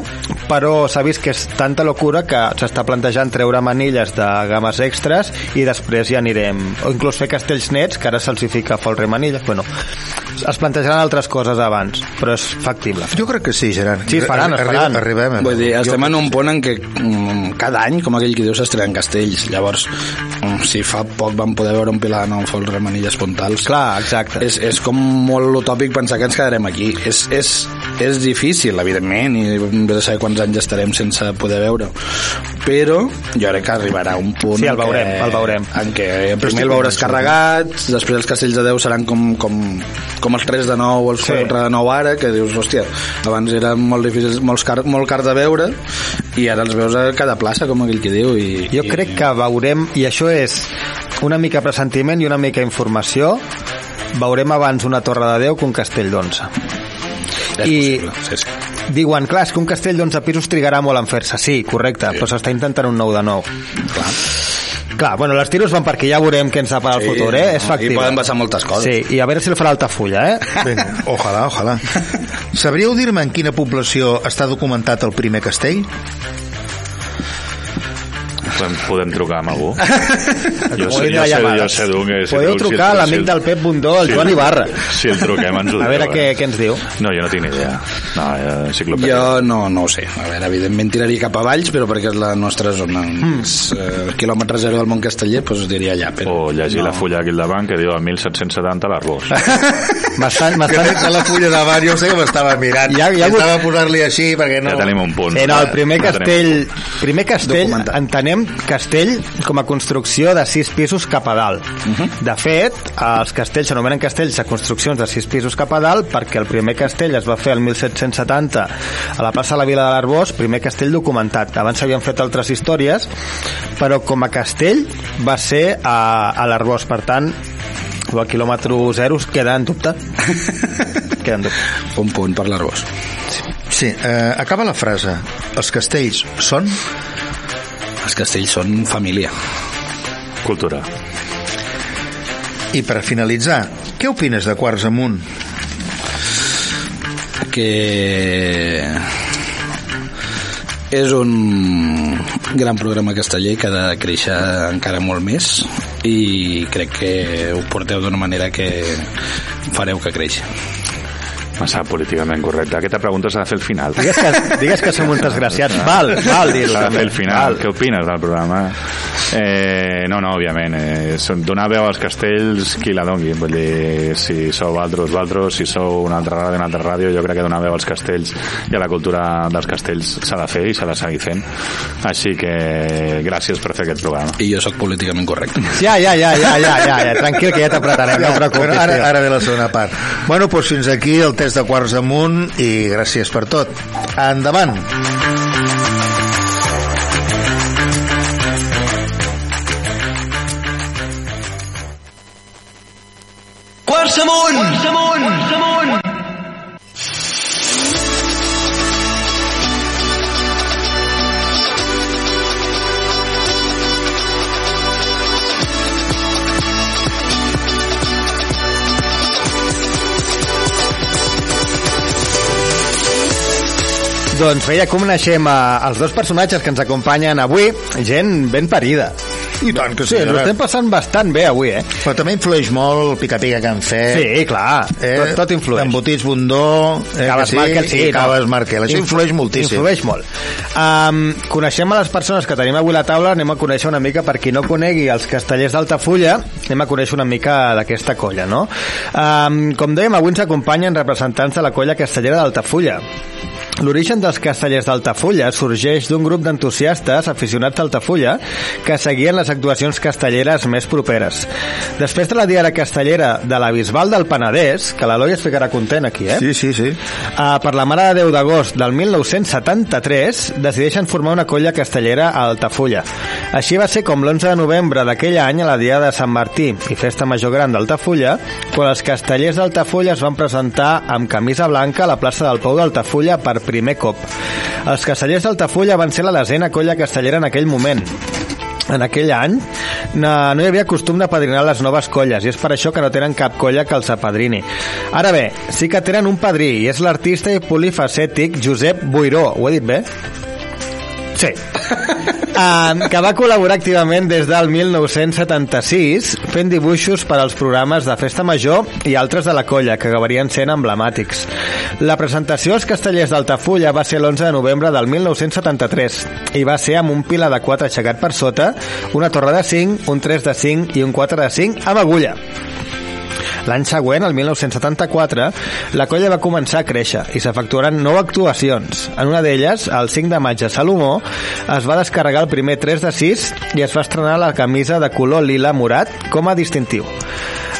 però s'ha vist que és tanta locura que s'està plantejant treure manilles de games extres i després ja anirem... O inclús fer castells nets, que ara se'ls hi fica folre manilles. Bueno, es plantejaran altres coses abans, però és factible. Jo crec que sí, Gerard. Sí, es faran, es Arribem- faran. Arribem. Vull dir, estem Jo- en un punt en què mm, cada any, com aquell que diu, s'estrenen castells. Llavors, mm, si fa poc vam poder veure un pilar nou folre manilles puntals, Clar, exacte. és, és com molt utòpic pensar que ens quedarem aquí. És, és, és difícil, evidentment, i a saber quants anys estarem sense poder veure però jo crec que arribarà un punt Sí, el en què- veurem, el veurem. en què primer el veuràs carregat després els castells de 10 seran com, com, com els 3 de 9 o els Sí. 4 de 9 ara que dius, hòstia, abans eren molt difícils molt car, molt car de veure i ara els veus a cada plaça, com aquell que diu i, Jo i, crec que veurem, i això és una mica pressentiment i una mica informació, veurem abans una torre de Déu que un castell d'11. És i- possible, sí, sí. Diuen, clar, és que un castell d'11 pisos trigarà molt en fer-se. Sí, correcte, sí. però s'està intentant un 9 de 9. Clar. Clar, bueno, les tiros van perquè ja veurem què ens depara el Sí, futur, eh? no, És factible. i poden passar moltes coses. Sí, i a veure si el farà Altafulla, eh? Vinga, ojalà, ojalà. Sabríeu dir-me en quina població està documentat el primer castell? Podem, podem trucar amb algú. Jo sé, jo sé, jo sé d'un que... si Podeu trucar si- a l'amic si- del Pep Bundó, el si- Joan Ibarra. Si el truquem ens ho A veure diu, què, eh? què ens diu. No, jo no tinc ni idea. No, eh, enciclopèdia. Jo no, no ho sé. A veure, evidentment tiraria cap a Valls, però perquè és la nostra zona. Mm. És, eh, quilòmetre zero del món casteller, doncs diria allà. Però O llegir no. la fulla aquí al davant que diu el 1770 l'Arbós. Bastant, Que bastant... a la fulla davant, jo sé que m'estava mirant. Ha hagut- Estava a posar-li així perquè no... Ja tenim un punt. Sí, no, el primer Ja tenim castell, primer castell, Documentat. Entenem castell com a construcció de sis pisos cap a dalt. De fet, els castells s'anomenen castells de construccions de sis pisos cap a dalt perquè el primer castell es va fer el 1770 a la plaça de la Vila de l'Arbós, primer castell documentat. Abans s'havien fet altres històries, però com a castell va ser a, a l'Arbós. Per tant, el quilòmetre zero es queda en dubte. queda en dubte. Un punt per l'Arbós. Sí, eh, acaba la frase. Els castells són... Els castells són família. Cultura. I per finalitzar, què opines de Quarts Amunt? que és un gran programa casteller que ha de créixer encara molt més i crec que ho porteu d'una manera que fareu que creixi. Massa políticament correcte. Aquesta pregunta s'ha de fer al final. Digues que, digues que som uns desgraciats. Val, val dir-ho. S'ha de fer al final. Val. Què opines del programa? Eh, no, no, òbviament. Eh, donar veu als castells, qui la dongui. Vull dir, si sou altres, altres, si sou una altra ràdio, una altra ràdio, jo crec que donar veu als castells i a la cultura dels castells s'ha de fer i s'ha de seguir fent. Així que gràcies per fer aquest programa. I jo sóc políticament correcte. Ja, ja, ja, ja, ja, ja, ja. tranquil que ja t'apretarem, no et preocupis. Ara, ara ve la segona part. Bueno, doncs fins aquí el test de Quarts Amunt i gràcies per tot. Endavant. Quarts amunt! Quarts amunt! Quarts amunt! Doncs bé, ja coneixem a, els dos personatges que ens acompanyen avui, gent ben parida. I tant que Sí, ens ho estem passant bastant bé avui, eh? Però també influeix molt el pica-pica que han fet. Sí, clar, tot, tot influeix. Embotits Bundó, eh, Caves que sí, Markel, sí. i no. Markel. Això Influ- influeix moltíssim. Influeix molt. Um, coneixem a les persones que tenim avui a la taula, anem a conèixer una mica, per qui no conegui els castellers d'Altafulla, anem a conèixer una mica d'aquesta colla, no? Um, com dèiem, avui ens acompanyen representants de la colla castellera d'Altafulla. L'origen dels castellers d'Altafulla sorgeix d'un grup d'entusiastes aficionats a Altafulla que seguien les actuacions castelleres més properes. Després de la diada castellera de la Bisbal del Penedès, que l'Eloi es ficarà content aquí, eh? Sí, sí, sí. Uh, per la Mare de Déu d'agost del 1973 decideixen formar una colla castellera a Altafulla. Així va ser com l'11 de novembre d'aquell any, a la dia de Sant Martí i Festa Major Gran d'Altafulla, quan els castellers d'Altafulla es van presentar amb camisa blanca a la plaça del Pou d'Altafulla per primer cop. Els castellers d'Altafulla van ser la desena colla castellera en aquell moment. En aquell any no, no hi havia costum de padrinar les noves colles i és per això que no tenen cap colla que els apadrini. Ara bé, sí que tenen un padrí i és l'artista i polifacètic Josep Boiró. Ho he dit bé? Sí. Uh, que va col·laborar activament des del 1976 fent dibuixos per als programes de Festa Major i altres de la colla, que acabarien sent emblemàtics. La presentació als castellers d'Altafulla va ser l'11 de novembre del 1973 i va ser amb un pila de 4 aixecat per sota, una torre de 5, un 3 de 5 i un 4 de 5 amb agulla. L'any següent, el 1974, la colla va començar a créixer i s'efectuaran nou actuacions. En una d'elles, el 5 de maig a Salomó, es va descarregar el primer 3 de 6 i es va estrenar la camisa de color lila morat com a distintiu.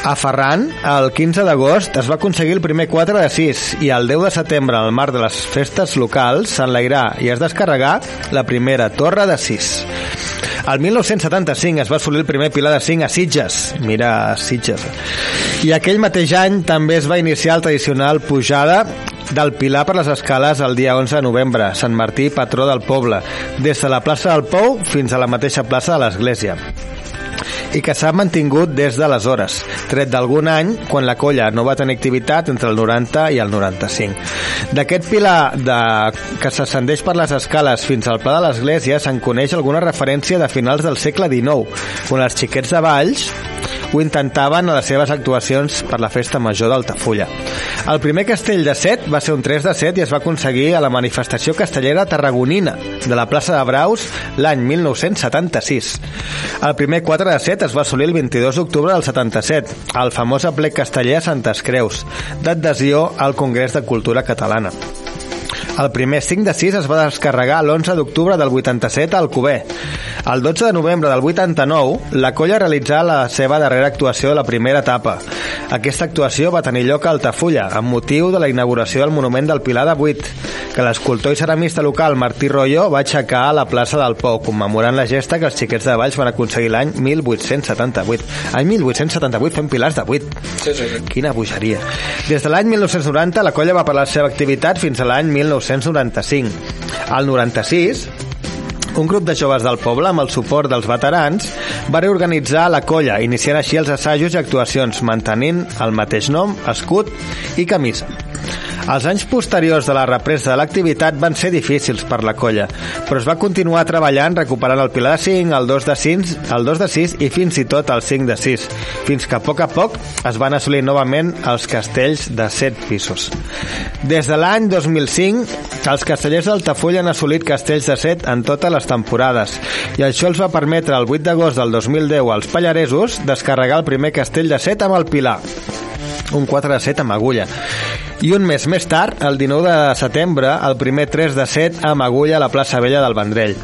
A Ferran, el 15 d'agost, es va aconseguir el primer 4 de 6 i el 10 de setembre, al marc de les festes locals, s'enlairà i es descarregà la primera torre de 6. El 1975 es va assolir el primer pilar de 5 a Sitges. Mira, Sitges. I aquell mateix any també es va iniciar el tradicional pujada del Pilar per les escales el dia 11 de novembre, Sant Martí, patró del poble, des de la plaça del Pou fins a la mateixa plaça de l'església i que s'ha mantingut des d'aleshores, tret d'algun any quan la colla no va tenir activitat entre el 90 i el 95. D'aquest pilar de... que s'ascendeix per les escales fins al pla de l'església se'n coneix alguna referència de finals del segle XIX, quan els xiquets de Valls ho intentaven a les seves actuacions per la festa major d'Altafulla. El primer castell de set va ser un 3 de 7 i es va aconseguir a la manifestació castellera tarragonina de la plaça de Braus l'any 1976. El primer 4 de 7 es va assolir el 22 d'octubre del 77, al famós aplec casteller a Santes Creus, d'adhesió al Congrés de Cultura Catalana. El primer 5 de 6 es va descarregar l'11 d'octubre del 87 al Cuber. El 12 de novembre del 89, la colla realitzà la seva darrera actuació de la primera etapa. Aquesta actuació va tenir lloc a Altafulla, amb motiu de la inauguració del monument del Pilar de Buit, que l'escultor i ceramista local Martí Rollo va aixecar a la plaça del Pou, commemorant la gesta que els xiquets de Valls van aconseguir l'any 1878. Any 1878 fent pilars de 8. Sí, sí, sí. Quina bogeria. Des de l'any 1990 la colla va per la seva activitat fins a l'any 1995. Al 96, un grup de joves del poble, amb el suport dels veterans, va reorganitzar la colla, iniciant així els assajos i actuacions, mantenint el mateix nom, escut i camisa. Els anys posteriors de la represa de l'activitat van ser difícils per la colla, però es va continuar treballant recuperant el pilar de 5, el 2 de 6, el 2 de 6 i fins i tot el 5 de 6, fins que a poc a poc es van assolir novament els castells de 7 pisos. Des de l'any 2005, els castellers d'Altafulla han assolit castells de 7 en totes les temporades i això els va permetre el 8 d'agost del 2010 als Pallaresos descarregar el primer castell de 7 amb el Pilar un 4 de 7 amb agulla. I un mes més tard, el 19 de setembre, el primer 3 de 7 amb agulla a la plaça Vella del Vendrell.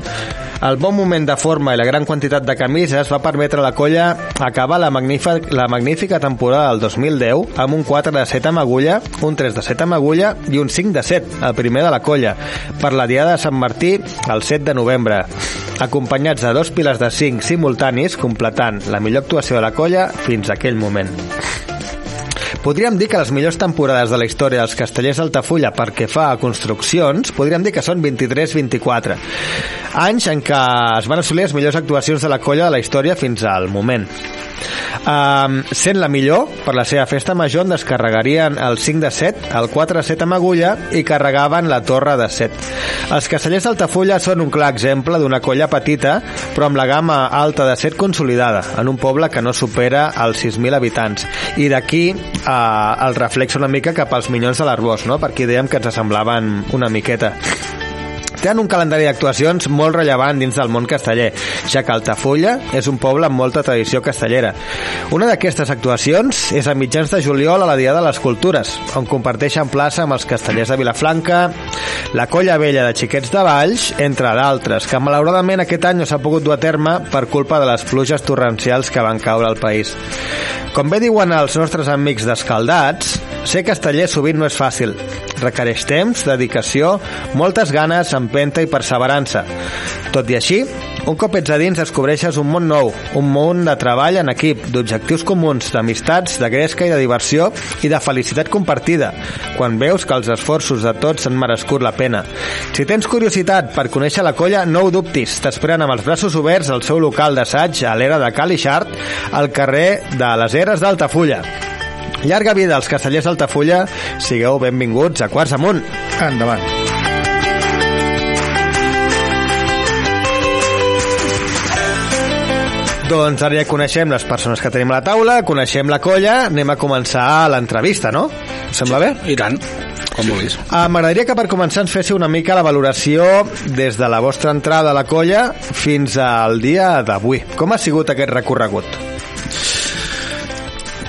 El bon moment de forma i la gran quantitat de camises va permetre a la colla acabar la magnífica, la magnífica temporada del 2010 amb un 4 de 7 amb agulla, un 3 de 7 amb agulla i un 5 de 7, el primer de la colla, per la Diada de Sant Martí el 7 de novembre, acompanyats de dos piles de 5 simultanis, completant la millor actuació de la colla fins a aquell moment. Podríem dir que les millors temporades de la història dels castellers d'Altafulla per que fa a construccions, podríem dir que són 23-24. Anys en què es van assolir les millors actuacions de la colla de la història fins al moment. Um, sent la millor, per la seva festa major en descarregarien el 5 de 7, el 4 de 7 amb agulla i carregaven la torre de 7. Els castellers d'Altafulla són un clar exemple d'una colla petita, però amb la gamma alta de 7 consolidada, en un poble que no supera els 6.000 habitants. I d'aquí uh, el reflex una mica cap als minyons de l'Arbós, no? per aquí dèiem que ens semblaven una miqueta. Tenen un calendari d'actuacions molt rellevant dins del món casteller, ja que Altafulla és un poble amb molta tradició castellera. Una d'aquestes actuacions és a mitjans de juliol a la Dia de les Cultures, on comparteixen plaça amb els castellers de Vilafranca, la Colla Vella de Xiquets de Valls, entre d'altres, que malauradament aquest any no s'ha pogut dur a terme per culpa de les pluges torrencials que van caure al país. Com bé diuen els nostres amics d'Escaldats, ser casteller sovint no és fàcil. Requereix temps, dedicació, moltes ganes, empenta i perseverança. Tot i així, un cop ets a dins descobreixes un món nou, un món de treball en equip, d'objectius comuns, d'amistats, de gresca i de diversió i de felicitat compartida, quan veus que els esforços de tots han merescut la pena. Si tens curiositat per conèixer la colla, no ho dubtis. T'esperen amb els braços oberts al seu local d'assaig a l'era de Cal i Xart, al carrer de les Eres d'Altafulla. Llarga vida als castellers d'Altafulla, sigueu benvinguts a Quarts Amunt. Endavant. Doncs ara ja coneixem les persones que tenim a la taula, coneixem la colla, anem a començar l'entrevista, no? Us sembla bé? I tant, com vulguis. Ah, M'agradaria que per començar ens féssiu una mica la valoració des de la vostra entrada a la colla fins al dia d'avui. Com ha sigut aquest recorregut?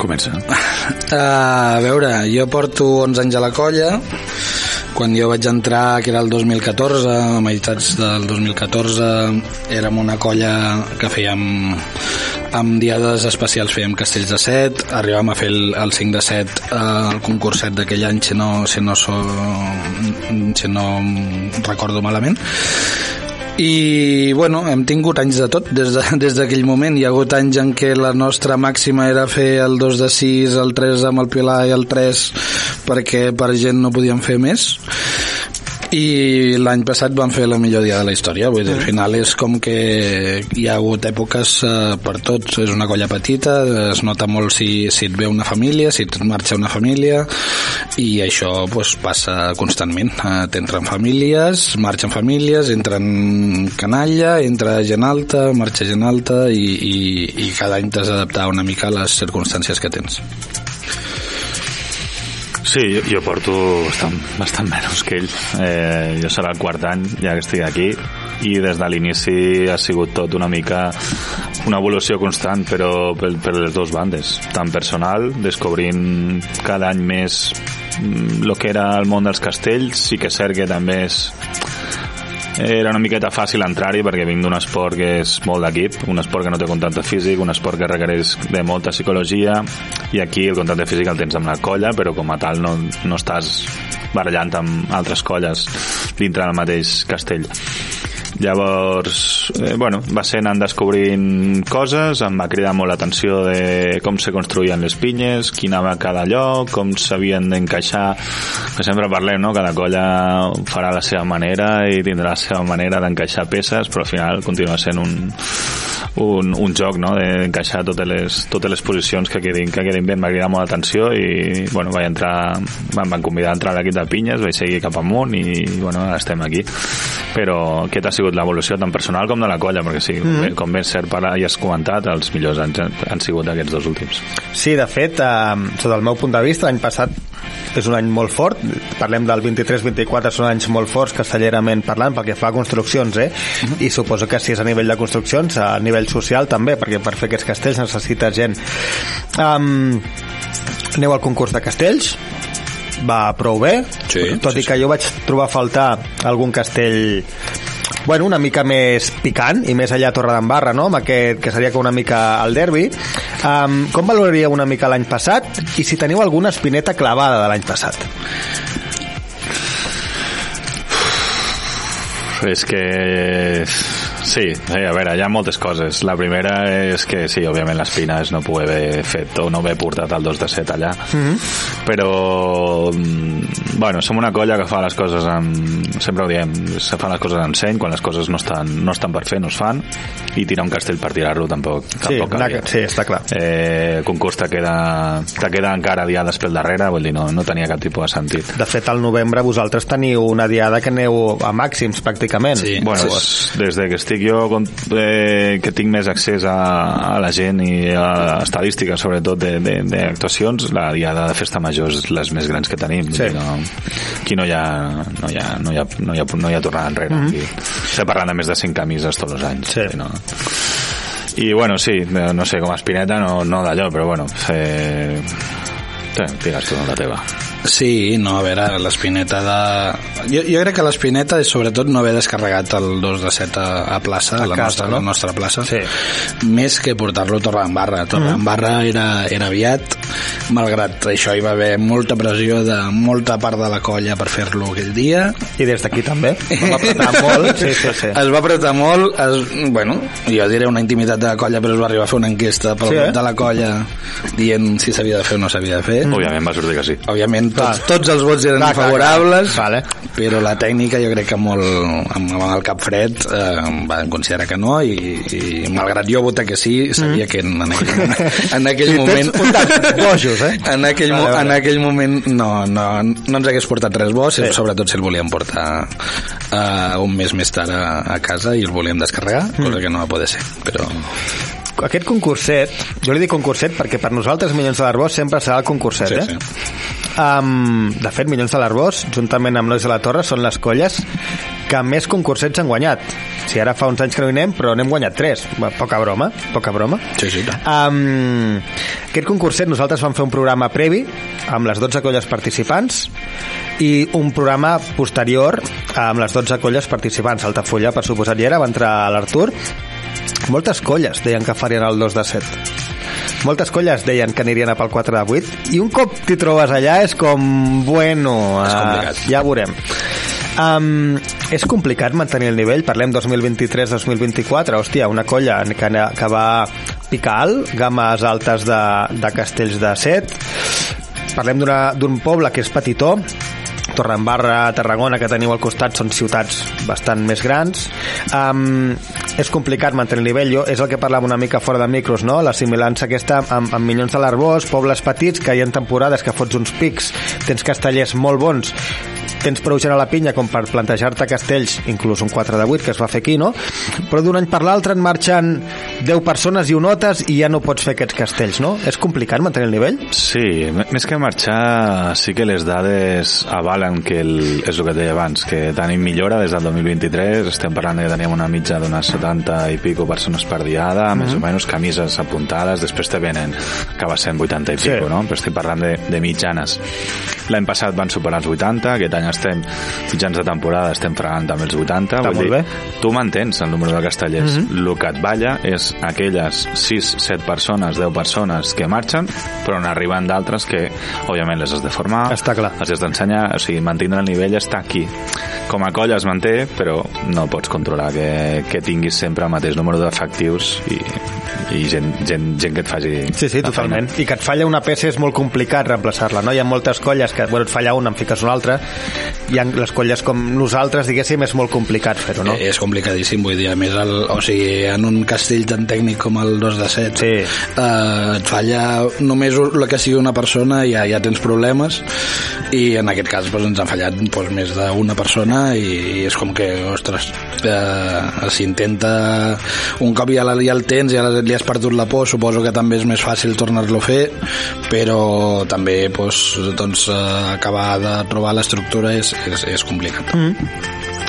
Comença. Uh, a veure, jo porto 11 anys a la colla, quan jo vaig entrar, que era el 2014, a meitats del 2014, érem una colla que fèiem amb diades especials fèiem castells de set, arribàvem a fer el, el 5 de 7 eh, el concurset d'aquell any si no, si no, so, si no recordo malament i bueno, hem tingut anys de tot. Des de- des d'aquell moment, hi ha hagut anys en què la nostra màxima era fer el 2 de 6, el 3 amb el Pilar i el 3 perquè per gent no podíem fer més i l'any passat vam fer la millor dia de la història. Vull dir, al final és com que hi ha hagut èpoques eh, per tots és una colla petita, es nota molt si, si et ve una família, si et marxa una família i això pues, passa constantment. Eh, t'entren famílies, marxen famílies entren canalla, entra gent alta marxa gent alta i, i, i cada any t'has d'adaptar una mica a les circumstàncies que tens Sí, jo, jo porto bastant, bastant menys que ell. Eh, jo serà el quart any ja que estic aquí i des de l'inici ha sigut tot una mica una evolució constant però per, per les dues bandes tant personal, descobrint cada any més mm, el que era el món dels castells sí que és cert que també és era una miqueta fàcil entrar-hi perquè vinc d'un esport que és molt d'equip, un esport que no té contacte físic, un esport que requereix de molta psicologia i aquí el contacte físic el tens amb la colla però com a tal no, no estàs barallant amb altres colles dintre del mateix castell Llavors, eh, bueno, va ser anant descobrint coses, em va cridar molt l'atenció de com se construïen les pinyes, quina anava cada lloc, com s'havien d'encaixar, que sempre parlem, no?, cada colla farà la seva manera i tindrà la seva manera d'encaixar peces, però al final continua sent un, un, un joc, no?, d'encaixar totes les, totes les posicions que quedin, que quedin bé, em va cridar molt l'atenció i, bueno, vaig entrar, em van convidar a entrar a l'equip de pinyes, vaig seguir cap amunt i, bueno, ara estem aquí però aquest ha sigut l'evolució tant personal com de la colla, perquè sí, mm -hmm. com ben cert para, i has comentat, els millors han, han sigut aquests dos últims. Sí, de fet, eh, sota el meu punt de vista, l'any passat és un any molt fort, parlem del 23-24, són anys molt forts castellerament parlant, pel que fa a construccions, eh? Uh -huh. I suposo que si és a nivell de construccions, a nivell social també, perquè per fer aquests castells necessita gent. Um, aneu al concurs de castells, va prou bé, Sí, tot sí, i que jo vaig trobar a faltar algun castell bueno, una mica més picant i més allà a Torredembarra, no? amb aquest que seria com una mica el derbi. Um, com valoraríeu una mica l'any passat i si teniu alguna espineta clavada de l'any passat? És que... Sí, sí, a veure, hi ha moltes coses. La primera és que, sí, òbviament l'Espina és no poder haver fet o no haver portat el 2 de 7 allà. Mm -hmm. Però, bueno, som una colla que fa les coses amb... Sempre ho diem, se fan les coses amb seny, quan les coses no estan, no estan per fer, no es fan, i tirar un castell per tirar-lo tampoc, Sí, tampoc calia. sí, està clar. Eh, el concurs te queda, te queda encara diades pel darrere, vull dir, no, no tenia cap tipus de sentit. De fet, al novembre vosaltres teniu una diada que aneu a màxims, pràcticament. Sí. Bueno, Sí. pues, des de que estic jo con- eh, que tinc més accés a, a la gent i a estadístiques sobretot d'actuacions la diada de festa major és les més grans que tenim Sí. no, aquí no hi ha no hi ha, no hi ha, no hi ha, no hi ha tornada enrere mm -hmm. estem parlant de més de 5 camises tots els anys Sí. no? i bueno, sí, no sé, com a espineta no, no d'allò, però bueno eh, sí, tires tu la teva Sí, no, a veure, l'Espineta de... Jo, jo crec que l'Espineta és sobretot no haver descarregat el 2 de 7 a, a plaça, a, la, casa, nostra, no? la nostra plaça, Sí. més que portar-lo a Torredembarra. Torredembarra era, era aviat, malgrat això hi va haver molta pressió de molta part de la colla per fer-lo aquell dia, I des d'aquí també. Vam apretar molt. Sí, sí, sí. es va apretar molt, es, bueno, jo diré una intimitat de la colla, però es va arribar a fer una enquesta pel sí, eh? de la colla dient si s'havia de fer o no s'havia de fer. Òbviament va sortir que sí. Òbviament, tots, Clar. tots els vots eren Clar, clar, favorables, clar. Vale. però la tècnica jo crec que molt, amb, amb el cap fred eh, van considerar que no i, i malgrat jo votar que sí sabia que en, en aquell, en aquell moment bojos, eh? en aquell, Vale, vale. en aquell moment no, no, no ens hagués portat res bo, sí. Sobretot si el volíem portar uh, un mes més tard a, a casa i el volíem descarregar, Mm. cosa que no va poder ser però Aquest concurset, jo li dic concurset perquè per nosaltres Minyons de l'Arbós sempre serà el concurset, Sí, eh? Um, de fet, Minyons de l'Arbós, juntament amb Nois de la Torre, són les colles que més concursets han guanyat. Si ara fa uns anys que no hi anem, però n'hem guanyat tres. Poca broma, poca broma. sí, sí. Um, aquest concurset nosaltres vam fer un programa previ amb les 12 colles participants i un programa posterior amb les 12 colles participants. Altafulla, per suposat, hi era, va entrar l'Artur. Moltes colles deien que farien el 2 de 7. Moltes colles deien que anirien a pel 4 de 8 i un cop t'hi trobes allà és com, bueno, És eh, complicat. ja veurem. Um, és complicat mantenir el nivell, parlem 2023-2024, hòstia, una colla que, que va picar alt, games altes de, de castells de set, parlem d'una- d'un poble que és petitó, Torredembarra, Tarragona, que teniu al costat, són ciutats bastant més grans. Um, és complicat mantenir el nivell. Jo, és el que parlàvem una mica fora de micros, no? La similança aquesta amb, amb Minyons de l'Arbós, pobles petits, que hi ha temporades que fots uns pics, tens castellers molt bons, tens prou gent a la pinya com per plantejar-te castells, inclús un 4 de 8 que es va fer aquí, no? Però d'un any per l'altre en marxen 10 persones i unotes i ja no pots fer aquests castells, no? És complicat mantenir el nivell? Sí, més que marxar, sí que les dades avalen que el, és el que deia abans, que tenim millora des del 2023, estem parlant que teníem una mitja d'unes 70 i pico persones per diada, més o menys camises apuntades, després te venen, acaba sent 80 i Sí. pico, no? Però estic parlant de, de mitjanes. L'any passat van superar els 80, aquest any estem mitjans de temporada, estem fregant també els 80. Està vull dir, bé. tu mantens el número de castellers. Mm -hmm. El que et balla és aquelles 6, 7 persones, 10 persones que marxen, però n'arriben d'altres que, òbviament, les has de formar, Està clar. les has d'ensenyar, o sigui, mantindre el nivell està aquí. Com a colla es manté, però no pots controlar que, que tinguis sempre el mateix número d'efectius i, i gent, gent, gent que et faci Sí, sí, totalment. feina. I que et falla una peça és molt complicat reemplaçar-la, no? Hi ha moltes colles que, bueno, et falla una, en fiques una altra, hi ha les colles com nosaltres, diguéssim, és molt complicat fer-ho, no? Eh, És complicadíssim, vull dir, a més, el, o sigui, en un castell tan tècnic com el 2 de 7, Sí. eh, et falla només la que sigui una persona i ja, ja tens problemes, i en aquest cas doncs, ens han fallat doncs, més d'una persona i, i és com que, ostres, eh, s'intenta un cop ja, la, ja el tens, ja li has perdut la por, suposo que també és més fàcil tornar-lo a fer, però també doncs, doncs, eh, acabar de trobar l'estructura és, és, és complicat. Mm.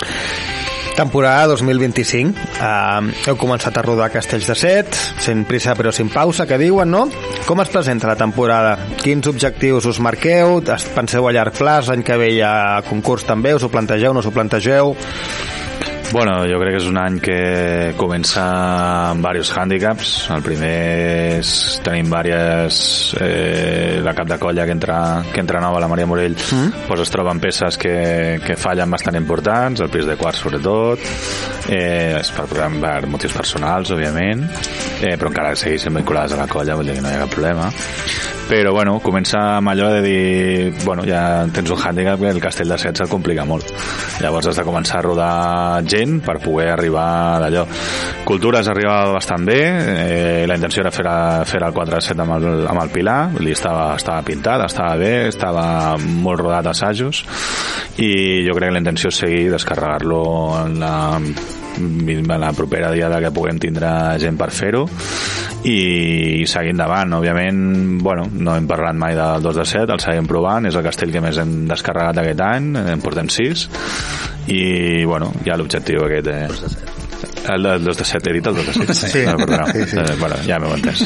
Temporada 2025. Uh, heu començat a rodar Castells de Set, sense prisa però sin pausa, que diuen, no? Com es presenta la temporada? Quins objectius us marqueu? Penseu a llarg plaç? L'any que ve hi ha concurs també? Us ho plantegeu? No us ho plantegeu? Bueno, jo crec que és un any que comença amb diversos hàndicaps. El primer és tenim diverses... Eh, la cap de colla que entra, que entra nova, la Maria Morell, mm. pues es troben peces que, que fallen bastant importants, el pis de quart sobretot, eh, és per, per motius personals, òbviament, eh, però encara segueixen vinculades a la colla, vull dir que no hi ha cap problema però bueno, comença amb allò de dir bueno, ja tens un hàndicap que el castell de set se't complica molt llavors has de començar a rodar gent per poder arribar a d'allò. Cultures arribava bastant bé eh, la intenció era fer, a, fer el 4 7 amb amb el Pilar dir, estava, estava pintat, estava bé estava molt rodat assajos i jo crec que la intenció és seguir descarregar-lo en la en la propera diada que puguem tindre gent per fer-ho i seguir endavant. Òbviament, bueno, no hem parlat mai del 2 de 7, el seguim provant és el castell que més hem descarregat aquest any en portem 6 i bueno, hi ha l'objectiu aquest de, El, el 2 de 7, he dit el 2 de 7? Sí. No, perdó. Sí, sí. Eh, bueno, ja m'ho entès.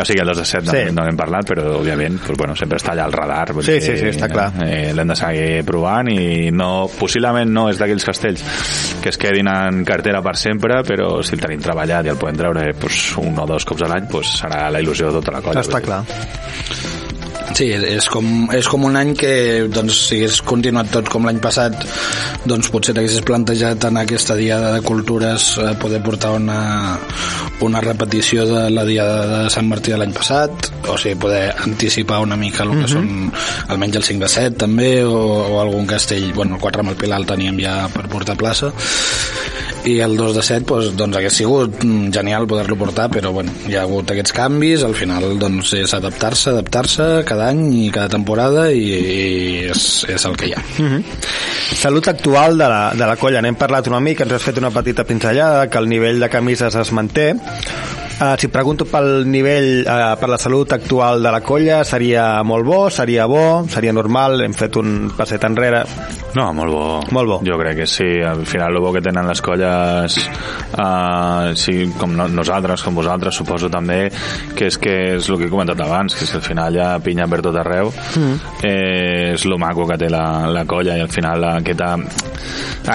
O sigui, el 2 de 7 Sí. no, no n'hem parlat, però òbviament pues, bueno, sempre està allà al radar. Sí, dir, sí, sí, està clar. Eh, L'hem de seguir provant i no, possiblement no és d'aquells castells que es quedin en cartera per sempre, però si el tenim treballat i el podem treure pues, un o dos cops a l'any, pues, serà la il·lusió de tota la colla. Està clar. Sí, és com, és com un any que doncs, si hagués continuat tot com l'any passat doncs potser t'haguessis plantejat en aquesta diada de cultures eh, poder portar una, una repetició de la diada de Sant Martí de l'any passat o sigui, poder anticipar una mica el que són almenys el 5 de 7 també o, o algun castell bueno, el 4 amb el Pilar el teníem ja per portar plaça i el 2 de 7 doncs, doncs hagués sigut mm, genial poder-lo portar però bueno, hi ha hagut aquests canvis al final doncs, és adaptar-se adaptar-se cada any i cada temporada i, i és, és el que hi ha Salut actual de la, de la colla. N'hem parlat una mica, ens has fet una petita pinzellada, que el nivell de camises es manté. Uh, si pregunto pel nivell, uh, per la salut actual de la colla, seria molt bo, seria bo, seria normal, hem fet un passet enrere. No, molt bo. Molt bo. Jo crec que sí. Al final, el bo que tenen les colles, uh, sí, com no, nosaltres, com vosaltres, suposo també, que és que és el que he comentat abans, que és que al final hi ha pinya per tot arreu. Mm. Eh, és lo maco que té la, la colla i al final aquest,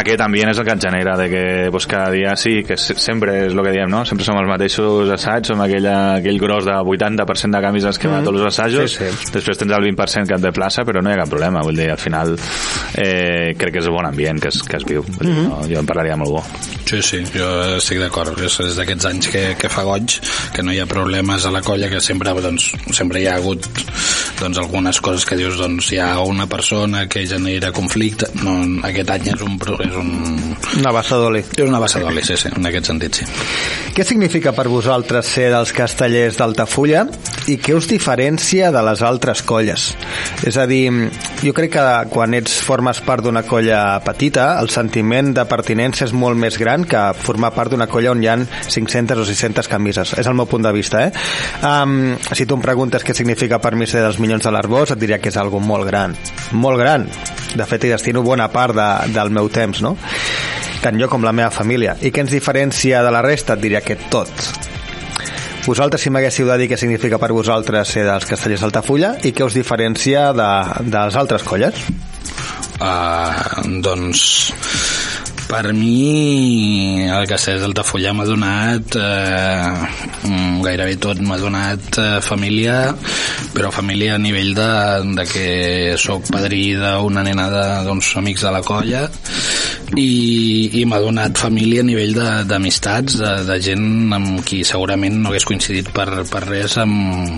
aquest ambient és el que et genera de que pues, cada dia sí, que se- sempre és el que diem, no? Sempre som els mateixos assaigs, som aquella, aquell gros de 80% de camises que va a tots els assajos, Sí, sí. després tens el 20% que et ve plaça, però no hi ha cap problema, vull dir, al final eh, crec que és un bon ambient que es, que es viu, vull dir, no, jo en parlaria molt bo. Sí, sí, jo estic d'acord. És, d'aquests anys que, que fa goig, que no hi ha problemes a la colla, que sempre, doncs, sempre hi ha hagut doncs, algunes coses que dius, doncs, hi ha una persona que genera conflicte. No, aquest any és un, és un, Una bassa d'oli. és una bassa d'oli, sí, sí, en aquest sentit, sí. Què significa per vosaltres ser dels castellers d'Altafulla i què us diferencia de les altres colles? És a dir, jo crec que quan ets formes part d'una colla petita, el sentiment de pertinença és molt més gran que formar part d'una colla on hi ha 500 o 600 camises. És el meu punt de vista, eh? Um, si tu em preguntes què significa per mi ser dels Minyons de l'Arbós, et diria que és algo molt gran. Molt gran. De fet, hi destino bona part de, del meu temps, no? tant jo com la meva família. I què ens diferencia de la resta? Et diria que tot. Vosaltres, si m'haguéssiu de dir què significa per vosaltres ser dels castellers d'Altafulla i què us diferencia de, de les altres colles? Uh, doncs per mi el Castells d'Altafulla m'ha donat eh, mm, gairebé tot m'ha donat eh, família però família a nivell de, de que sóc padrí d'una nena d'uns amics de la colla i, i m'ha donat família a nivell de- d'amistats de, de gent amb qui segurament no hagués coincidit per, per res amb,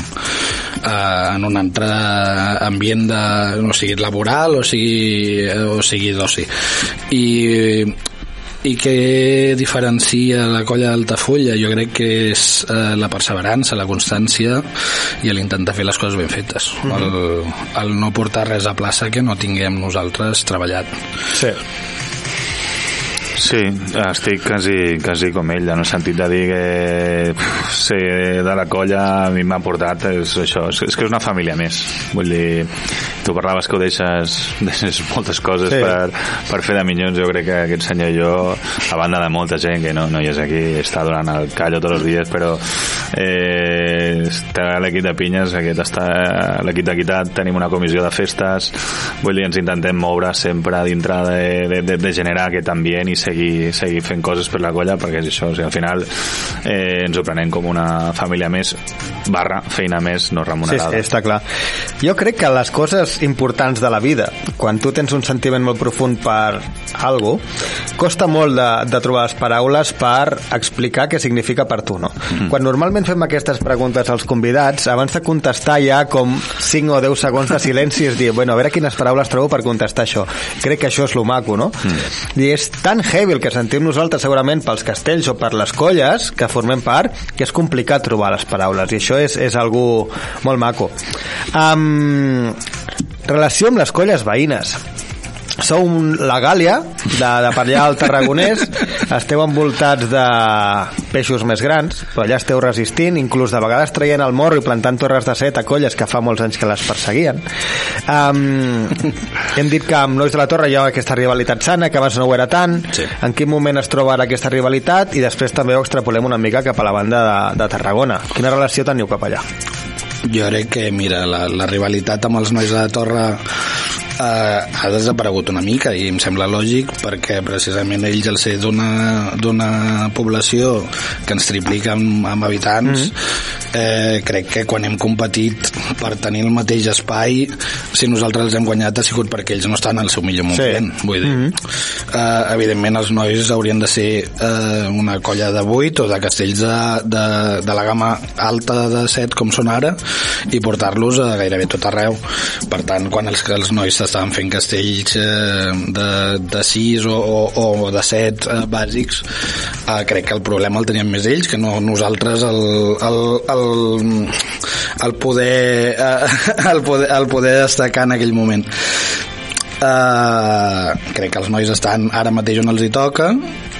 eh, en un altre ambient de, o sigui laboral o sigui, o sigui d'oci i i què diferencia la colla d'Altafulla? Jo crec que és eh, la perseverança, la constància i l'intentar fer les coses ben fetes. el, el no portar res a plaça que no tinguem nosaltres treballat. Sí. Sí, estic quasi, quasi com ell, en el sentit de dir que pff, ser de la colla a mi m'ha portat és això, és, és que és una família més vull dir, tu parlaves que ho deixes, deixes moltes coses Sí. sí. per, per fer de minyons, jo crec que aquest senyor i jo, a banda de molta gent que no, no hi és aquí, està donant el callo tots els dies, però eh, està l'equip de pinyes aquest està, l'equip d'equitat tenim una comissió de festes vull dir, ens intentem moure sempre dintre de, de, de, de generar aquest ambient i seguir, seguir fent coses per la colla perquè és això, o sigui, al final eh, ens ho prenem com una família més barra feina més no Sí, remunerada sí, està clar. Jo crec que les coses importants de la vida, quan tu tens un sentiment molt profund per algo, costa molt de, de trobar les paraules per explicar què significa per tu, no? Mm. Quan normalment fem aquestes preguntes als convidats, abans de contestar hi ha com 5 o 10 segons de silenci, és dir, bueno, a veure quines paraules trobo per contestar això. Crec que això és lo maco, no? Mm. I és tan heavy el que sentim nosaltres segurament pels castells o per les colles que formem part, que és complicat trobar les paraules, i això és, és algú molt maco. Um, relació amb les colles veïnes sou la Gàlia de, de per allà al Tarragonès esteu envoltats de peixos més grans, però allà esteu resistint, inclús de vegades traient el morro i plantant torres de set a colles que fa molts anys que les perseguien. Um, hem dit que amb Nois de la Torre hi ha aquesta rivalitat sana, que abans no ho era tant. Sí. En quin moment es troba ara aquesta rivalitat? I després també ho extrapolem una mica cap a la banda de, de Tarragona. Quina relació teniu cap allà? Jo crec que, mira, la, la rivalitat amb els nois de la Torre eh, ha desaparegut una mica i em sembla lògic perquè precisament ells al ser d'una població que ens triplica amb, amb habitants eh, crec que quan hem competit per tenir el mateix espai si nosaltres els hem guanyat ha sigut perquè ells no estan al seu millor moment vull dir, eh, evidentment els nois haurien de ser eh, una colla de 8 o de castells de, de, de la gamma alta de 7 com són ara i portar-los a gairebé tot arreu. Per tant quan els, els nois estaven fent castells eh, de, de 6 o, o, o de 7 eh, bàsics eh, crec que el problema el teníem més ells que no nosaltres el, el, el, el poder eh, el poder, el poder destacar en aquell moment Uh, crec que els nois estan ara mateix on els hi toca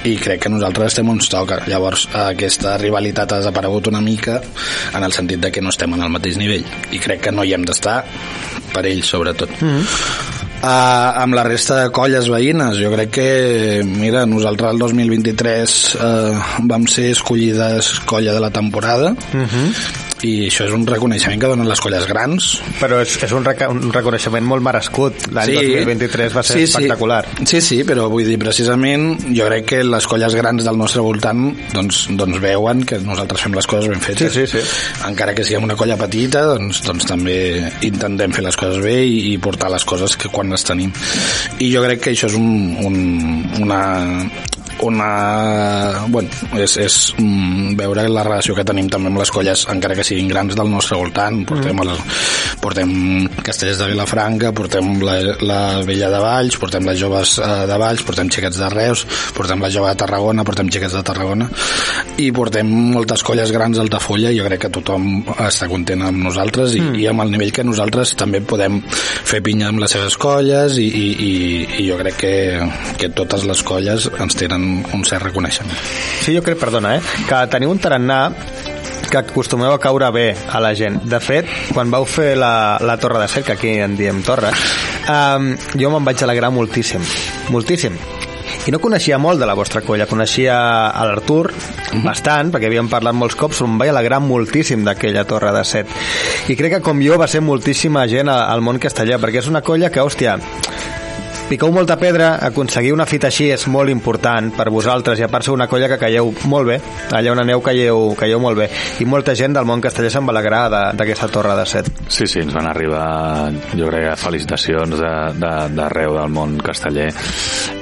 i crec que nosaltres estem on ens toca. Llavors uh, aquesta rivalitat ha desaparegut una mica en el sentit de que no estem en el mateix nivell i crec que no hi hem d'estar per ells sobretot. Mm. -hmm. Uh, amb la resta de colles veïnes jo crec que, mira, nosaltres el 2023 uh, vam ser escollides colla de la temporada i això és un reconeixement que donen les colles grans Però és, és un, reca- un reconeixement molt merescut. L'any 2023 va ser espectacular. Sí, sí, però vull dir, precisament jo crec que les colles grans del nostre voltant doncs, doncs veuen que nosaltres fem les coses ben fetes. Sí, sí, sí. Encara que siguem una colla petita, doncs, doncs també intentem fer les coses bé i, i portar les coses que quan les tenim. I jo crec que això és un, un, una, una... Bueno, és, és mm, veure la relació que tenim també amb les colles, encara que siguin grans del nostre voltant. Portem, mm. les, portem Castellers de Vilafranca, portem la, la Vella de Valls, portem les joves eh, de Valls, portem xiquets de Reus, portem la jove de Tarragona, portem xiquets de Tarragona, i portem moltes colles grans d'Altafulla jo crec que tothom està content amb nosaltres i, mm. i amb el nivell que nosaltres també podem fer pinya amb les seves colles i, i, i, i jo crec que, que totes les colles ens tenen un cert reconeixement. Sí, jo crec, perdona, eh, que teniu un tarannà que acostumeu a caure bé a la gent. De fet, quan vau fer la, la Torre de que aquí en diem Torre, um, jo me'n vaig alegrar moltíssim. Moltíssim. I no coneixia molt de la vostra colla, coneixia a l'Artur bastant, perquè havíem parlat molts cops, però em vaig alegrar moltíssim d'aquella torre de set. I crec que com jo va ser moltíssima gent al, al món castellà, perquè és una colla que, hòstia, piqueu molta pedra, aconseguir una fita així és molt important per vosaltres i a part sou una colla que caieu molt bé, allà on aneu caieu, caieu molt bé. I molta gent del món castellà se'n va alegrar d'aquesta torre de set. Sí, sí, ens van arribar, jo crec, felicitacions de- de- d'arreu de, del món casteller.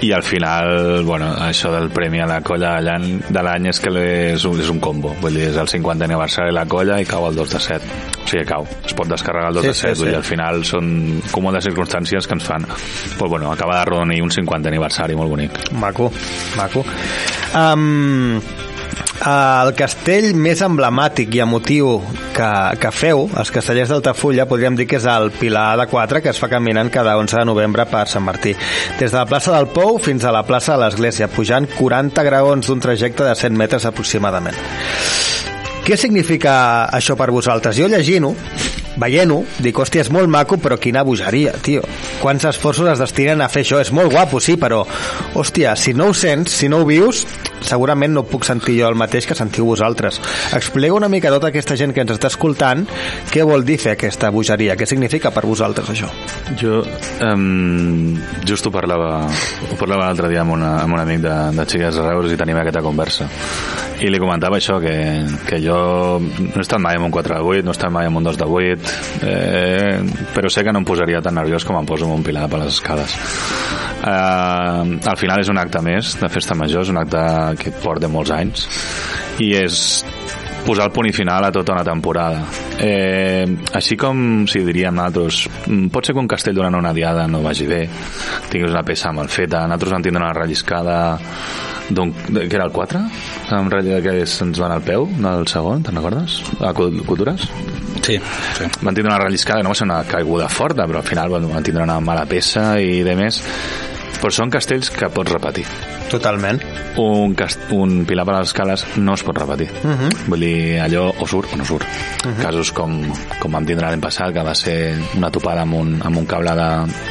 I al final, bueno, això del premi a la colla de l'any és que és un, és un combo, vull dir, és el 50 aniversari de la colla i cau el 2 de 7 sigui, cau, es pot descarregar el 2 Sí, de sí, 7 vull dir, sí. al final són de circumstàncies que ens fan pues, bueno, acaba de rodonir un 50 aniversari molt bonic Maco, maco. Um, el castell més emblemàtic i emotiu que, que feu, els castellers d'Altafulla, podríem dir que és el Pilar de 4, que es fa caminant cada 11 de novembre per Sant Martí. Des de la plaça del Pou fins a la plaça de l'Església, pujant 40 graons d'un trajecte de 100 metres aproximadament. Què significa això per vosaltres? Jo llegint-ho, veient-ho, dic, hòstia, és molt maco, però quina bogeria, tio. Quants esforços es destinen a fer això? És molt guapo, sí, però, hòstia, si no ho sents, si no ho vius, segurament no puc sentir jo el mateix que sentiu vosaltres. Explica una mica tota aquesta gent que ens està escoltant què vol dir fer aquesta bogeria, què significa per vosaltres això. Jo um, just ho parlava ho parlava l'altre dia amb, una, amb un amic de, de Xiques de Reus i tenim aquesta conversa i li comentava això que, que jo no he estat mai en un 4 de 8 no he estat mai en un 2 de 8 eh, però sé que no em posaria tan nerviós com em poso amb un pilar per les escales eh, al final és un acte més de festa major, és un acte que porta molts anys i és posar el punt i final a tota una temporada. Eh, així com si diríem nosaltres, mm, pot ser que un castell durant una diada no vagi bé, tinguis una peça mal feta, nosaltres vam tindre una relliscada d'un, que era el 4? Amb que se'ns van al peu, del segon, te'n recordes? A Cu- Cultures? Sí, sí. van tindre una relliscada, no va ser una caiguda forta, però al final bueno, van tindre una mala peça i de més però són castells que pots repetir Totalment. un, cast un pilar per a les escales no es pot repetir. Uh Mhm. -huh. Vull dir, allò o surt o no surt. Uh -huh. Casos com, com vam tindre l'any passat, que va ser una topada amb un, amb un cable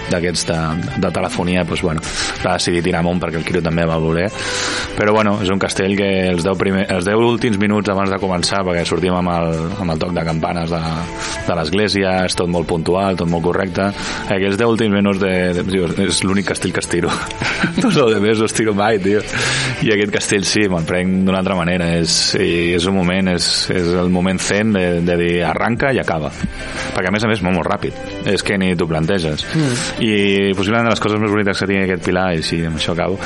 d'aquests de, de, de telefonia, doncs, bueno, va decidir tirar amunt perquè el Quiro també va voler. Però bueno, és un castell que els 10, primer, els 10 últims minuts abans de començar, perquè sortim amb el, amb el toc de campanes de, de l'església, és tot molt puntual, tot molt correcte. Aquells 10 últims minuts de, de, és l'únic castell que es tiro. Tots els altres no es tiro mai, tio. I aquest castell sí, me'l prenc d'una altra manera. És, és un moment, és, és el moment zen de, de dir arranca i acaba. Perquè a més a més molt, molt ràpid. És que ni t'ho planteges. Mm. I possiblement de les coses més boniques que tingui aquest pilar, i sí, amb això acabo,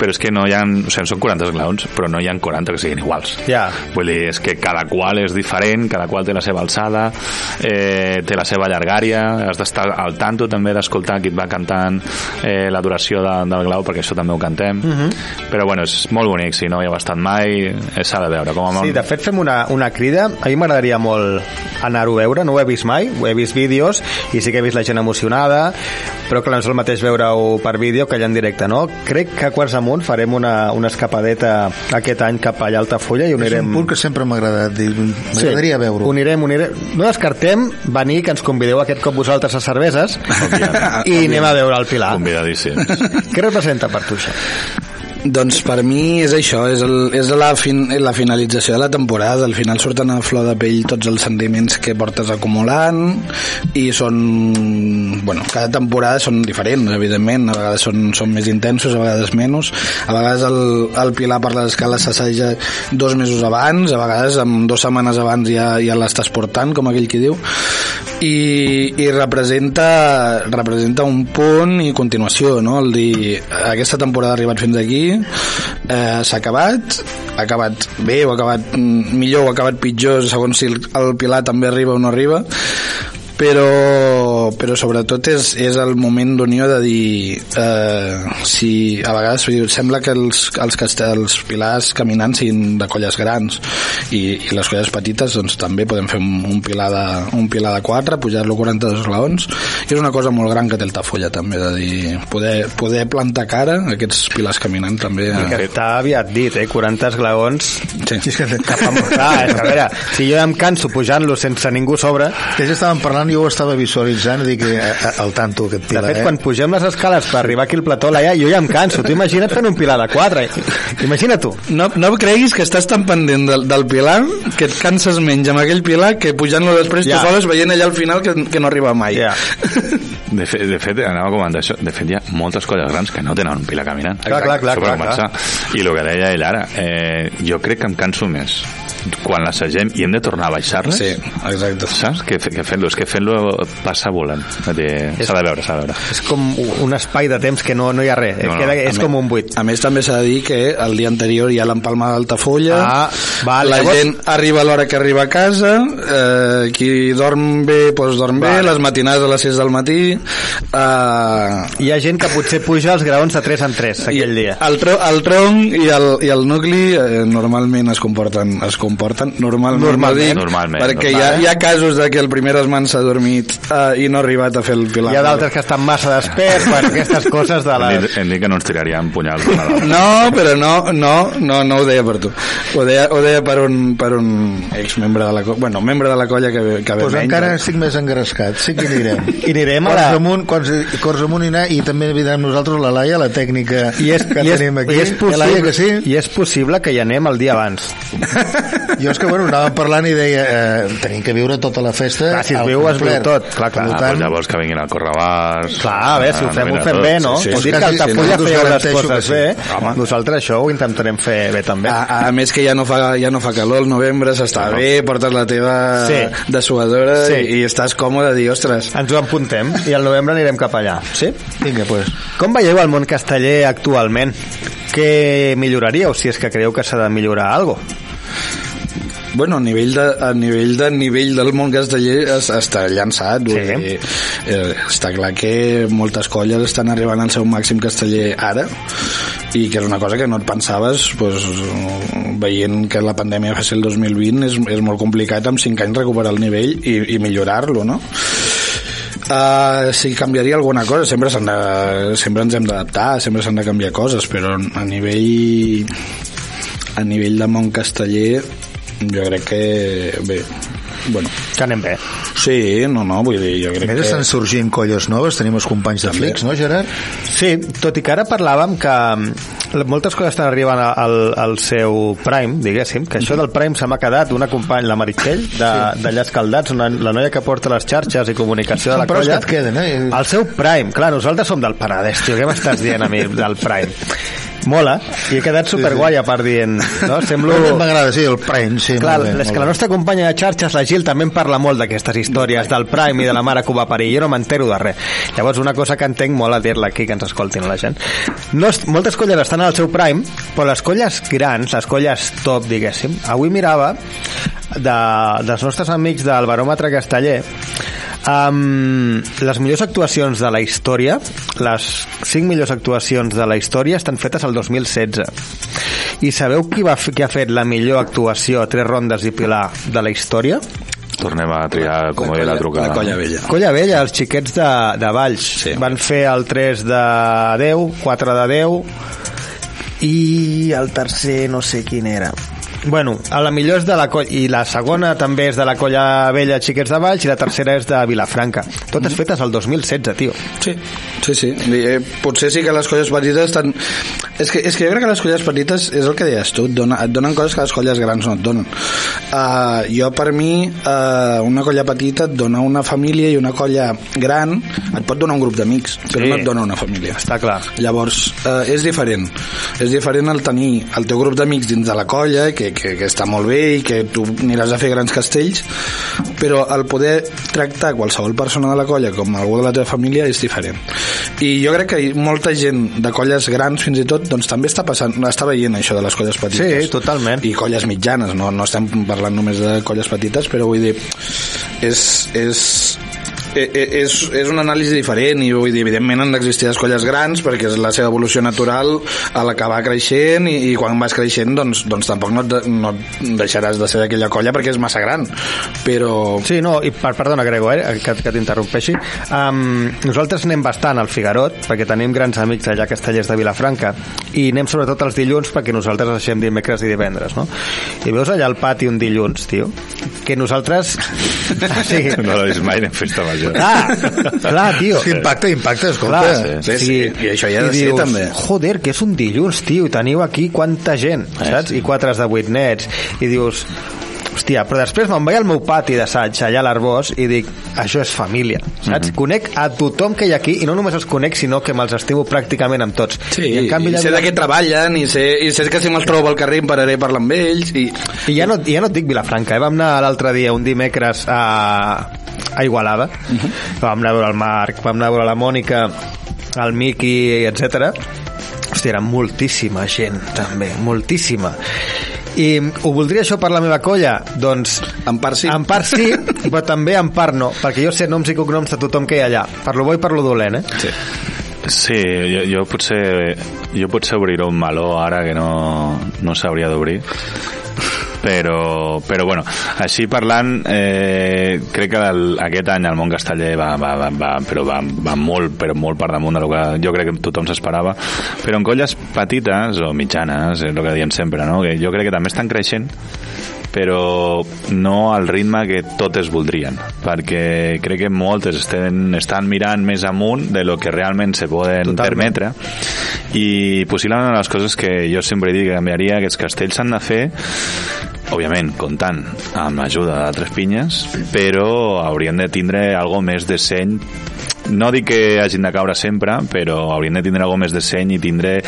però és que no hi ha, o sigui, són 40 esglaons, però no hi ha 40 que siguin iguals. Ja. Vull dir, és que cada qual és diferent, cada qual té la seva alçada, eh, té la seva llargària, has d'estar al tanto també d'escoltar qui et va cantant eh, la duració de, del glau, perquè això també ho cantem. Però bueno, és molt bonic, si no hi heu estat mai, eh, s'ha de veure. Com a Sí, molt... de fet fem una, una crida. A mi m'agradaria molt anar-ho a veure, no ho he vist mai, ho he vist vídeos i sí que he vist la gent emocionada, però que no és el mateix veure-ho per vídeo que allà en directe, no? Crec que a Quarts Amunt farem una, una escapadeta aquest any cap allà a Altafulla i ho És un punt que sempre m'ha agradat dir, m'agradaria veure-ho Ho anirem, ho anirem. No descartem venir, que ens convideu aquest cop vosaltres a cerveses i anem a veure el Pilar. Convidadíssims. Què representa per tu això? Doncs per mi és això, és, el, és la, fin, la finalització de la temporada. Al final surten a flor de pell tots els sentiments que portes acumulant i són... Bueno, cada temporada són diferents, evidentment. A vegades són, són més intensos, a vegades menys. A vegades el, el Pilar per les s'assaja dos mesos abans, a vegades amb dues setmanes abans ja, ja l'estàs portant, com aquell qui diu. I, i representa, representa un punt i continuació, no? El dir, aquesta temporada ha arribat fins aquí, eh, s'ha acabat, ha acabat bé o ha acabat mm, millor o ha acabat pitjor segons si el, el Pilar també arriba o no arriba però, però sobretot és, és el moment d'unió de dir eh, si a vegades sembla que els, els, castells, els pilars caminant siguin de colles grans i, i les colles petites doncs també podem fer un, un pilar de, un pilar de 4 pujar-lo 42 glaons i és una cosa molt gran que té el Tafulla també de dir, poder, poder plantar cara a aquests pilars caminant també Que eh, està aviat dit, eh? 40 esglaons sí. que, cap a mortar. és que, a veure, si jo em canso pujant-lo sense ningú sobre, que ja estàvem parlant jo ho estava visualitzant dic eh, a- al tanto aquest de pilar fet, eh? quan pugem les escales per arribar aquí al plató, Laia, jo ja em canso. Tu imagina't fent un pilar de 4. Imagina tu. No, no creguis que estàs tan pendent del, del pilar que et canses menys amb aquell pilar que pujant-lo després Ja. tu soles veient allà al final que, que no arriba mai. Ja. De fet, de fet, anava a comentar això, de fet hi ha moltes colles grans que no tenen un pilar caminant. Clar, clar, clar, per clar, començar. I el que deia ell ara, eh, jo crec que em canso més quan l'assagem i hem de tornar a baixar-les. Sí, exacte. Saps? Que, que fent-lo, és que fent-lo passa volant. S'ha de veure, s'ha de veure. És com un espai de temps que no, no hi ha res. No, No, no, no, és a com un buit. A més, també s'ha de dir que el dia anterior hi ha l'empalma d'Altafulla, Ah, val, la llavors- gent arriba a l'hora que arriba a casa, eh, qui dorm bé, doncs dorm bé, les matinades a les 6 del matí... Eh, Hi ha gent que potser puja els graons de 3 en 3 aquell dia. El, tro el tronc i el, i el nucli eh, normalment es comporten, es comporten normalment, Normalment. no dic, Normalment, perquè normal, hi, ha, hi ha casos de que el primer esman s'ha dormit eh, i no ha arribat a fer el pilar. Hi ha d'altres que estan massa desperts, bueno, aquestes coses de Hem les... dit, hem dit que no ens tiraríem punyals per. No, però no, no, no, no ho deia per tu. Ho deia, ho deia per un, per un exmembre de la colla, bueno, membre de la colla que, ve- que ve pues menys. encara estic més engrescat, sí que hi anirem. I anirem a Cors amunt, cors, cors amunt i anar, i també evident nosaltres la Laia, la tècnica I és, que i és, tenim aquí. i és, Eh, Laia, possible, que sí? I és possible que hi anem el dia abans. Jo és que, bueno, anàvem parlant i deia, eh, tenim que viure tota la festa Clar, si es viu, es viu tot. Clar, clar. Ah, tant, doncs llavors que vinguin al Correbars... Clar, a veure, si ho fem, ho fem bé, no? sí, sí. Dic Quasi, que sí, Altafulla no, us feu les coses sí. bé. Home. Nosaltres això ho intentarem fer bé també. A, a més que ja no fa, ja no fa calor al novembre, s'està bé, portes la teva Sí. dessuadora Sí. i, i estàs còmode i, ostres, Ens ho apuntem i al novembre anirem cap allà. Sí? Vinga, pues. Com veieu el món casteller actualment? Què milloraríeu, si és que creieu que s'ha de millorar alguna cosa? Bueno, a nivell de, a nivell de nivell del món casteller es, està llançat. Sí. dir, eh, està clar que moltes colles estan arribant al seu màxim casteller ara i que és una cosa que no et pensaves pues, veient que la pandèmia va ser el 2020 és, és molt complicat amb 5 anys recuperar el nivell i, i millorar-lo, no? Uh, si canviaria alguna cosa, sempre, de, sempre ens hem d'adaptar, sempre s'han de canviar coses, però a nivell a nivell de món casteller jo crec que bé, bueno, Que anem bé. sí, no, no, vull dir, jo crec que... estan sorgint colles noves, tenim els companys de Flix, no, Gerard? Sí, tot i que ara parlàvem que moltes coses estan arribant al, al seu prime, diguéssim, que això del prime se m'ha quedat una companya, la Meritxell, de, de Llars Caldats, una, la noia que porta les xarxes i comunicació de la colla. que et queden, eh? El seu prime, clar, nosaltres som del Penedès, tio, què m'estàs dient a mi del prime? Mola, i he quedat superguai a part dient, no? Semblo... M'agrada, sí, el Prime, sí. Clar, molt bé, és que la nostra companya de xarxes, la Gil, també en parla molt d'aquestes històries del Prime i de la mare que ho va parir. Jo no m'entero de res. Llavors, una cosa que entenc molt a dir-la aquí, que ens escoltin la gent. No, es- moltes colles estan al seu Prime, però les colles grans, les colles top, diguéssim, avui mirava de, dels nostres amics del Baròmetre Casteller Um, les millors actuacions de la història, les 5 millors actuacions de la història estan fetes al 2016. I sabeu qui, va, qui ha fet la millor actuació a tres rondes i pilar de la història? Tornem a triar, com deia la trucada. La colla vella. Colla Vella, els xiquets de, de Valls. Sí. Van fer el 3 de 10, 4 de 10 i el tercer no sé quin era. Bueno, a la millor és de la colla, i la segona també és de la colla vella Xiquets de Valls i la tercera és de Vilafranca. Totes fetes al 2016, tio. Sí, sí, sí. Eh, potser sí que les colles petites estan... És que, és que jo crec que les colles petites és el que deies tu, et, dona, et donen coses que les colles grans no et donen. Uh, jo, per mi, uh, una colla petita et dona una família i una colla gran et pot donar un grup d'amics, però Sí. no et dona una família. Està clar. Llavors, eh, és diferent. És diferent el tenir el teu grup d'amics dins de la colla, que, que, que està molt bé i que tu aniràs a fer grans castells, però el poder tractar qualsevol persona de la colla com algú de la teva família és diferent. I jo crec que molta gent de colles grans, fins i tot, doncs també està passant, està veient això de les colles petites. Sí, totalment. I colles mitjanes, no, no estem parlant només de colles petites, però vull dir, és, és, és, és un anàlisi diferent i vull dir, evidentment han d'existir les colles grans perquè és la seva evolució natural a la que va creixent i, i quan vas creixent doncs, doncs tampoc no et, no et deixaràs de ser d'aquella colla perquè és massa gran però Sí, no, i per, perdona, Grego, eh, que, que t'interrompeixi. Um, nosaltres anem bastant al Figarot, perquè tenim grans amics allà a Castellers de Vilafranca, i anem sobretot els dilluns perquè nosaltres deixem dimecres i divendres, no? I veus allà al pati un dilluns, tio, que nosaltres... sí, No l'he vist mai en festa major. Clar, clar, tio. Sí, impacta, impacta, escolta. Clar, sí, sí, i això hi ha de ser, també. Joder, que és un dilluns, tio, i teniu aquí quanta gent, saps? I quatre de vuit nets, i dius, hòstia, però després me'n vaig al meu pati d'assaig allà a l'Arbós i dic, això és família, saps? Conec a tothom que hi ha aquí i no només els conec, sinó que me'ls estimo pràcticament amb tots. sí, I en canvi i sé de què treballen i sé, i sé que si me'ls trobo al carrer em pararé a parlar amb ells i I ja no, ja no et dic Vilafranca, eh? vam anar l'altre dia, un dimecres, a, a Igualada. Vam anar a veure el Marc, vam anar a veure la Mònica, el Miqui, etc. Hòstia, era moltíssima gent, també, moltíssima. I ho voldria això per la meva colla? Doncs en part sí en part sí, però també en part no, perquè jo sé noms i cognoms de tothom que hi ha allà, per lo bo i per lo dolent, eh? sí. Sí, jo, jo potser jo potser obriré un meló ara que no, no s'hauria d'obrir però, però bueno, així parlant eh, crec que el, aquest any el món casteller va, va, va, va, però va, va molt, però molt per damunt del que jo crec que tothom s'esperava però en colles petites o mitjanes és el que diem sempre, no? que jo crec que també estan creixent però no al ritme que totes voldrien perquè crec que moltes estan, estan mirant més amunt de lo que realment se poden Totalment. permetre i possiblement una de les coses que jo sempre dic que canviaria que els castells s'han de fer òbviament comptant amb l'ajuda d'altres pinyes però haurien de tindre algo més de seny no dic que hagin de caure sempre, però haurien de tindre algo més de seny i tindre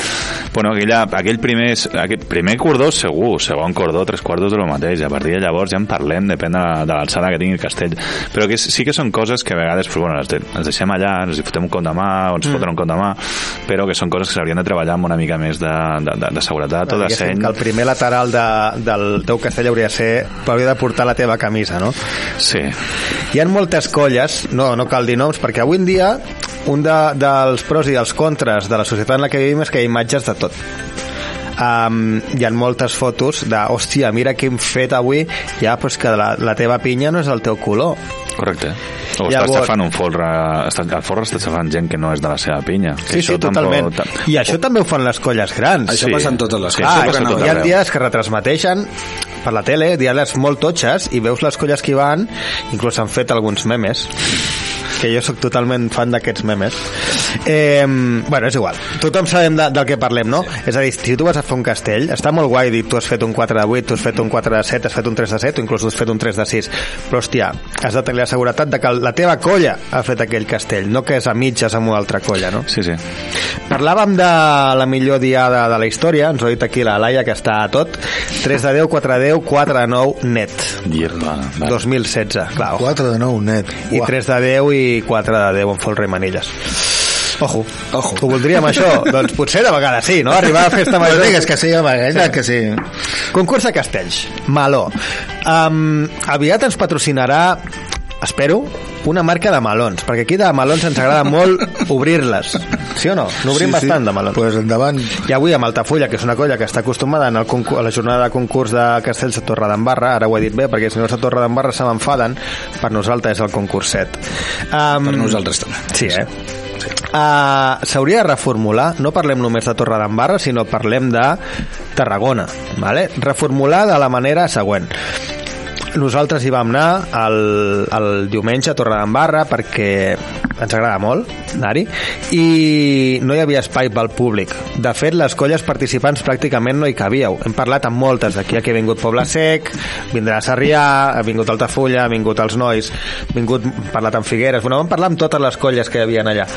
bueno, aquella, aquell primer, aquell primer cordó segur, segon cordó, tres quartos de lo mateix, a partir de llavors ja en parlem, depèn de, de l'alçada que tingui el castell, però que sí que són coses que a vegades pues, bueno, les, de, les deixem allà, ens hi fotem un compte de mà, o ens mm. foten un compte de mà, però que són coses que s'haurien de treballar amb una mica més de, de, de, de seguretat o de seny. que el primer lateral de, del teu castell hauria de ser hauria de portar la teva camisa, no? Sí, Hi ha moltes colles, no, no cal dir noms, perquè avui en dia un de, dels pros i dels contres de la societat en la que vivim és que hi ha imatges de tot. Um, hi ha moltes fotos de, hòstia, mira què hem fet avui, ja, pues que la, la teva pinya no és el teu color. correcte. O Llavors- estafant un folre... Està, el folre està estafant gent que no és de la seva pinya. Que Sí, sí, tampoc- totalment. tam- I això també ho fan les colles grans. Això Sí. passa en totes les Sí, coses. Ah, això passa hi ha dies que retransmeteixen per la tele, diades molt totxes, i veus les colles que hi van, inclús han fet alguns memes que jo sóc totalment fan d'aquests memes. Eh, bueno, és igual. Tothom sabem de, del que parlem, no? Sí. És a dir, si tu vas a fer un castell, està molt guai dir tu has fet un 4 de 8, tu has fet un 4 de 7, has fet un 3 de 7, o inclús has fet un 3 de 6. Però, hòstia, has de tenir la seguretat de que la teva colla ha fet aquell castell, no que és a mitges amb una altra colla, no? Sí, sí. Parlàvem de la millor diada de la història, ens ho ha dit aquí la Laia, que està a tot. 3 de 10, 4 de 10, 4 de 9, net. Llerba. va. 2016, clar. ojo. 4 de 9 net. I 3 de 10 i 4 de 10 en folre i manilles. Ojo, Ojo. ho voldríem això? doncs potser de vegades sí, no? Arribar a festa No major. digues que sí, home, que, que sí. Concurs de castells, Maló. Um, aviat ens patrocinarà, espero, una marca de melons, perquè aquí de melons ens agrada molt obrir-les. Sí o no? N'obrim sí, bastant sí. de melons. Pues endavant. I avui amb Altafulla, que és una colla que està acostumada en el a la jornada de concurs de castells de Torredembarra, ara ho he dit bé, perquè si no és a Torredembarra se m'enfaden, per nosaltres és el concurset. Um, Per nosaltres també. Sí, eh? Uh, S'hauria de reformular, no parlem només de Torredembarra, sinó parlem de Tarragona. Vale? Reformular de la manera següent. Nosaltres hi vam anar el, el diumenge a Torredembarra perquè ens agrada molt anar-hi i no hi havia espai pel públic. De fet, les colles participants pràcticament no hi cabíeu. Hem parlat amb moltes d'aquí. Aquí ha vingut Poble Sec, vindrà Sarrià, ha vingut Altafulla, ha vingut els Nois, ha vingut parlat amb Figueres. Bueno, vam parlar amb totes les colles que hi havia allà.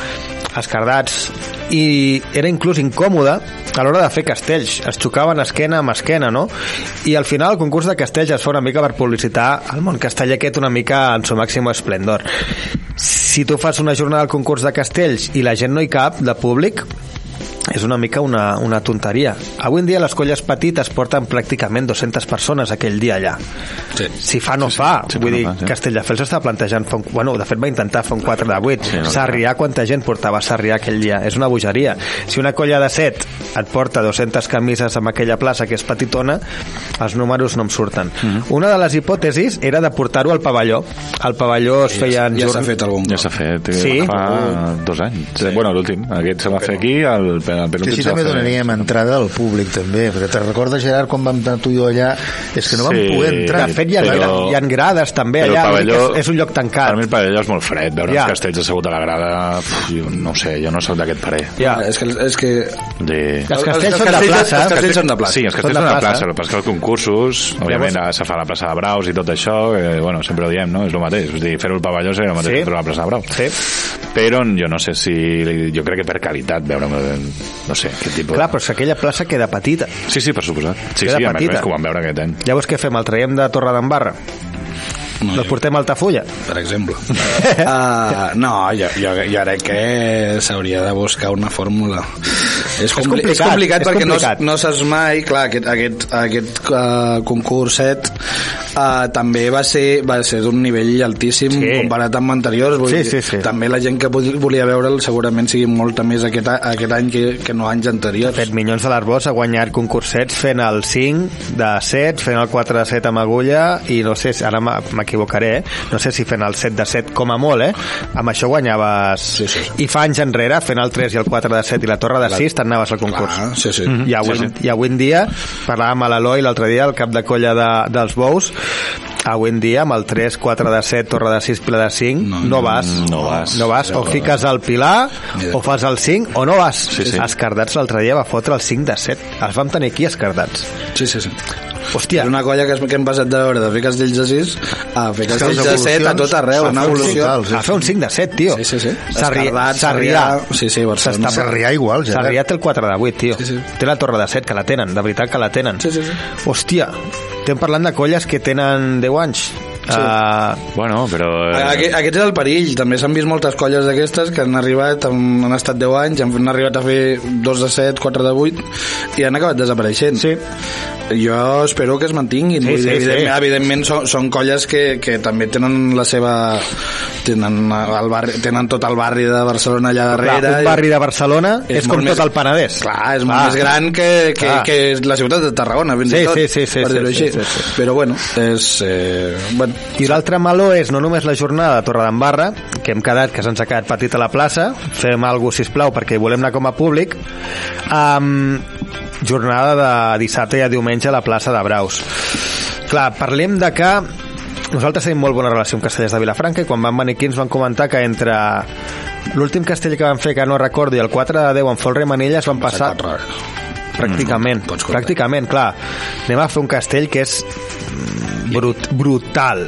Escardats, i era inclús incòmode a l'hora de fer castells. Es xocaven esquena amb esquena, no? I al final el concurs de castells es fa una mica per publicitar el món casteller aquest una mica en su màxim esplendor. Si tu fas una jornada al concurs de castells i la gent no hi cap, de públic, és una mica una, una tonteria. Avui en dia les colles petites porten pràcticament 200 persones aquell dia allà. Sí. Si fa no fa. sí, Vull no dir, fa, sí. Castelldefels està plantejant... Fa un, bueno, de fet va intentar fer un 4 de 8. Sí, no, Sarrià, quanta gent portava Sarrià aquell dia? És una bogeria. Si una colla de 7 et porta 200 camises en aquella plaça que és petitona, els números no em surten. Mhm. Una de les hipòtesis era de portar-ho al pavelló. Al pavelló es feien... Ja s'ha jorn- fet algun Ja s'ha fet eh, Sí? fa dos anys. Sí. Bueno, l'últim. Aquest se va fer aquí, el, penúltim així se va també fer... donaríem entrada al públic també, perquè te recordes Gerard quan vam anar tu i jo allà és que no vam Sí, poder entrar De fet, hi ha, Però- hi ha grades també Però allà, pavelló- és, és un lloc tancat. Per mi el pavelló és molt fred, veure Ja. els castells assegut a la grada, jo no ho sé, jo no sóc d'aquest parer. Ja. És que, és que De... Els castells són de plaça. els castells són de plaça. Sí, els castells són de plaça. però és que els concursos, òbviament, se fa a la plaça de Braus i tot això, que, bueno, sempre ho diem, no? És el mateix. És a dir, fer-ho al pavelló seria el mateix Sí. que fer-ho a la plaça de Braus. Sí. Però jo no sé si... Jo crec que per qualitat veure no sé, quin tipus... Clar, però és que aquella plaça queda petita. Sí, sí, per suposat. Sí, Queda sí, a més, més que ho vam veure aquest any. Llavors què fem? El traiem de Torredembarra? No, El portem a Altafulla? per exemple. uh, no, jo, jo, jo crec que s'hauria de buscar una fórmula. És, compli complicat, és complicat és perquè complicat. no, no saps mai, clar, aquest, aquest, aquest uh, concurset uh, també va ser, va ser d'un nivell altíssim Sí. comparat amb anteriors. Vull Sí, dir, sí, sí. També la gent que volia veure'l segurament sigui molta més aquest, aquest any que, que no anys anteriors. fet, Minyons de l'Arbós ha guanyat concursets fent el 5 de 7, fent el 4 de 7 amb agulla i no sé, ara m'e- m'equivocaré, eh? no sé si fent el 7 de 7 com a molt, eh? Amb això guanyaves... Sí, sí. I fa anys enrere, fent el 3 i el 4 de 7 i la torre de 6, t'anaves al concurs. Clar, sí, sí. I avui, Sí, I avui en dia, parlàvem a l'Eloi l'altre dia, el cap de colla de, dels bous, avui en dia, amb el 3, 4 de 7, torre de 6, pila de 5, no, no vas. no vas. No vas. O fiques el pilar, o fas el 5, o no vas. Sí, sí. Escardats l'altre dia va fotre el 5 de 7. Els vam tenir aquí, escardats. Sí, sí, sí. Hòstia, És una colla que, que hem passat de veure de fer castells de 6 a fer castells de 7 a tot arreu, a una fer un evolució. total, sí, a fer un 5 de 7, tio. Sí, sí, sí. Sarrià. Sarrià. Sí, sí, Barcelona. Sarrià igual, Gerard. Sarrià té el 4 de 8, tio. Sí, sí. Té la torre de 7, que la tenen, de veritat que la tenen. Sí, sí, sí. Hòstia, estem parlant de colles que tenen 10 anys. Sí. Uh, Bueno, però... eh, Aquest, aquest és el perill, també s'han vist moltes colles d'aquestes que han arribat, han, han estat 10 anys, han arribat a fer 2 de 7, 4 de 8 i han acabat desapareixent. Sí. Jo espero que es mantinguin. Sí, sí, evidentment, sí. evidentment són, són colles que, que també tenen la seva... Tenen, el barri, tenen tot el barri de Barcelona allà clar, darrere. un barri de Barcelona és, És com molt tot més- el Penedès. Clar, és molt més gran que, que, Clar. que la ciutat de Tarragona, fins Sí, i tot, sí, sí, sí, per sí, dir-ho sí, així. sí, sí. Però bueno, és, eh, bueno, I l'altre meló és no només la jornada de Torredembarra, que hem quedat, que se'ns ha quedat petit a la plaça, fem alguna cosa, sisplau, perquè volem anar com a públic, um, jornada de dissabte i a diumenge a la plaça de Braus. Clar, parlem de que nosaltres tenim molt bona relació amb Castellers de Vilafranca i quan van venir aquí ens van comentar que entre l'últim castell que van fer, que no recordo, i el 4 de 10 en Folre i Manilles van passar... Pràcticament, Pots comprar. pràcticament, clar. Anem a fer un castell que és mm, brut, brutal.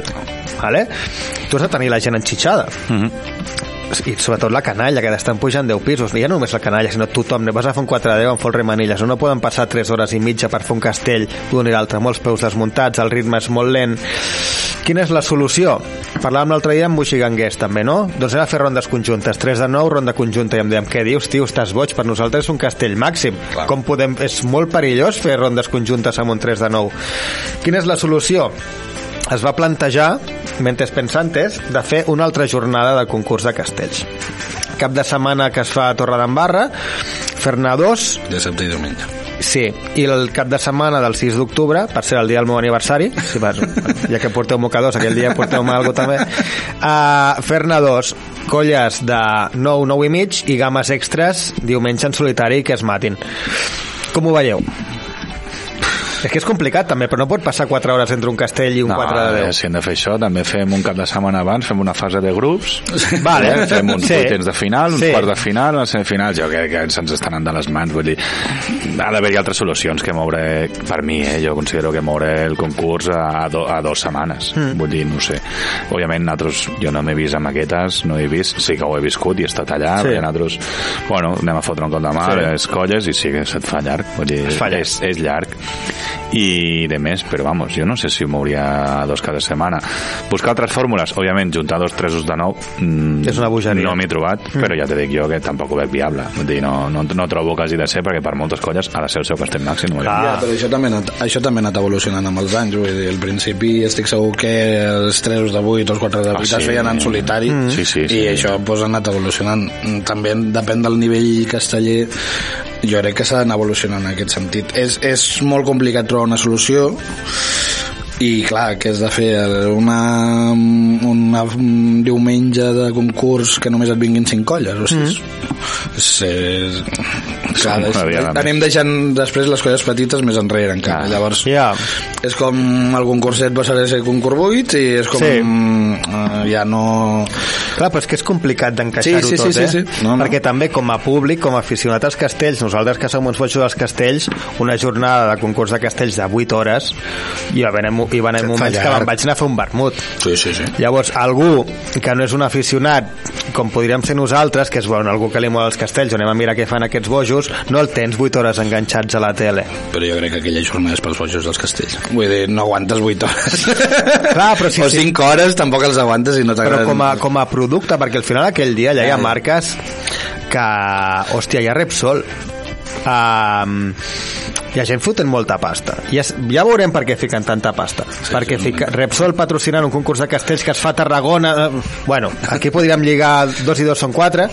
Vale? Tu has de tenir la gent enxitxada. I sobretot la canalla, que estan pujant 10 pisos. Ja no només la canalla, sinó tothom. Vas a fer un 4 de 10 amb folre manilles. No poden passar 3 hores i mitja per fer un castell d'un i l'altre. Molts peus desmuntats, el ritme és molt lent. Quina és la solució? Parlàvem l'altre dia amb Moixiganguers, també, no? Doncs anem a fer rondes conjuntes. 3 de 9, ronda conjunta. I em dèiem, què dius, tio? Estàs boig? Per nosaltres és un castell màxim. Clar. Com podem... És molt perillós fer rondes conjuntes amb un 3 de 9. Quina és la solució? Es va plantejar, mentes pensantes, de fer una altra jornada de concurs de castells. Cap de setmana que es fa a Torredembarra, fer-ne dos, Dissabte i diumenge. sí, i el cap de setmana del 6 d'octubre, per ser el dia del meu aniversari, si vas, ja que porteu mocadors, aquell dia porteu-me alguna també, uh, fer-ne dos, colles de 9, 9 i mig i games extres diumenge en solitari que es matin. Com ho veieu? És que és complicat també, però no pot passar 4 hores entre un castell i un No, 4 de 10. si hem de fer això, també fem un cap de setmana abans, fem una fase de grups, Vale. eh? fem uns Sí. vuitens de final, uns Sí. quarts de final, unes semifinals, jo crec que se'ns estan anant de les mans, vull dir, ha d'haver-hi altres solucions que moure, per mi, eh, jo considero que moure el concurs a, do, a dues setmanes, mm. vull dir, no sé, òbviament nosaltres, jo no m'he vist a maquetes, no he vist, sí que ho he viscut i he estat allà, Sí. perquè nosaltres, bueno, anem a fotre un cop de mar, Sí. sí. es colles i sí que se't fa llarg, vull dir, Es fa llarg. és, és llarg i de més, però vamos, jo no sé si ho mouria dos cada setmana. Buscar altres fórmules, òbviament, juntar dos tresos de nou mm, És una bogeria. no m'he trobat, mm. però ja te dic jo que tampoc ho veig viable. Vull dir, no, no, no trobo que hagi de ser, perquè per moltes colles ha de ser el seu castell màxim. Clar. Ja, però això també, anat, això també ha anat evolucionant amb els anys. Vull dir, al principi estic segur que els 3 de 8 o els 4 de 8 Ah, es sí. feien en solitari Mm. Sí, sí, sí. i això pues, ha anat evolucionant. Mm, També depèn del nivell casteller jo crec que s'ha d'anar evolucionant en aquest sentit. És, és molt complicat trobar una solució i clar, que has de fer una, una, un diumenge de concurs que només et vinguin cinc colles o sigui, mm. és, és, clar, és, anem deixant després les colles petites més enrere encara, Clar. llavors Ja. és com el concurset passar a ser concurs 8 i és com Sí. uh, ja no Clar, però és que és complicat d'encaixar-ho Sí, sí, tot, sí, eh? sí, sí. No, no. Perquè també com a públic, com a aficionat als castells, nosaltres que som uns bojos dels castells, una jornada de concurs de castells de 8 hores, i va haver, hi va haver Se't fa moments que me'n vaig anar a fer un vermut. sí, sí, sí Llavors, algú que no és un aficionat, com podríem ser nosaltres, que és bueno, algú que li mola els castells, anem a mirar què fan aquests bojos, no el tens 8 hores enganxats a la tele. però jo crec que aquella jornada és pels bojos dels castells vull dir, no aguantes 8 hores Clar, però sí, o sí. 5 hores tampoc els aguantes i no però t'agraden com a, com a producte, perquè al final aquell dia ja hi ha Ja. marques que, hòstia, hi ha Repsol um, hi ha gent fotent molta pasta ja, es- ja veurem per què fiquen tanta pasta sí, perquè sí, fica, Repsol patrocinant un concurs de castells que es fa a Tarragona eh, bueno, aquí podríem lligar dos i dos són quatre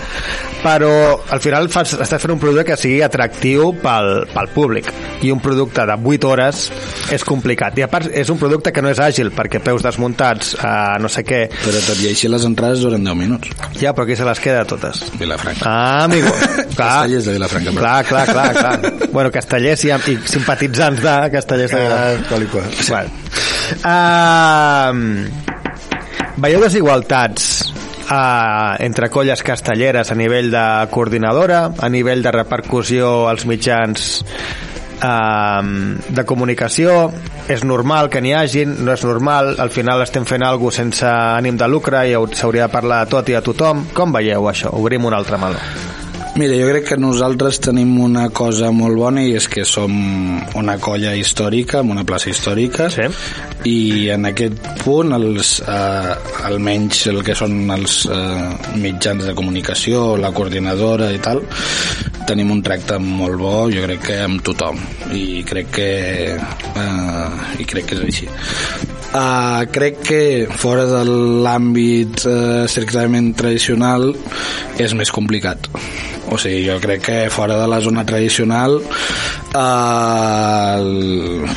però al final fas, estàs fent un producte que sigui atractiu pel, pel públic i un producte de 8 hores és complicat i a part és un producte que no és àgil perquè peus desmuntats, uh, no sé què però tot i així les entrades duren 10 minuts ja, però aquí se les queda totes. Vilafranca Ah, amigo. Castellers de Vilafranca, però. Clar, clar, clar, clar. Bueno, castellers i, i simpatitzants de castellers de Vilafranca. Ah, qual. Bueno. Uh, veieu desigualtats uh, entre colles castelleres a nivell de coordinadora, a nivell de repercussió als mitjans uh, de comunicació és normal que n'hi hagin, no és normal al final estem fent alguna sense ànim de lucre i hau- s'hauria de parlar a tot i a tothom com veieu això? Obrim un altre meló Mira, jo crec que nosaltres tenim una cosa molt bona i és que som una colla històrica, amb una plaça històrica Sí. i en aquest punt els, eh, almenys el que són els eh, mitjans de comunicació, la coordinadora i tal, tenim un tracte molt bo, jo crec que amb tothom i crec que eh, i crec que és així Uh, crec que fora de l'àmbit uh, tradicional és més complicat. O sigui, jo crec que fora de la zona tradicional uh, el,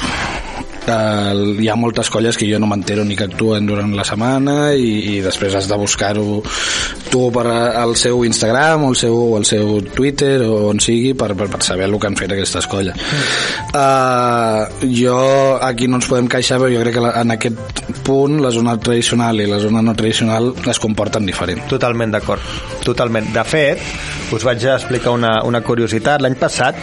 eh, hi ha moltes colles que jo no m'entero ni que actuen durant la setmana i, i després has de buscar-ho tu per al seu Instagram o el seu, el seu Twitter o on sigui per, per, per saber el que han fet aquestes colles uh, jo aquí no ens podem queixar però jo crec que la, en aquest punt la zona tradicional i la zona no tradicional es comporten diferent Totalment d'acord, totalment. De fet, us vaig explicar una, una curiositat. L'any passat,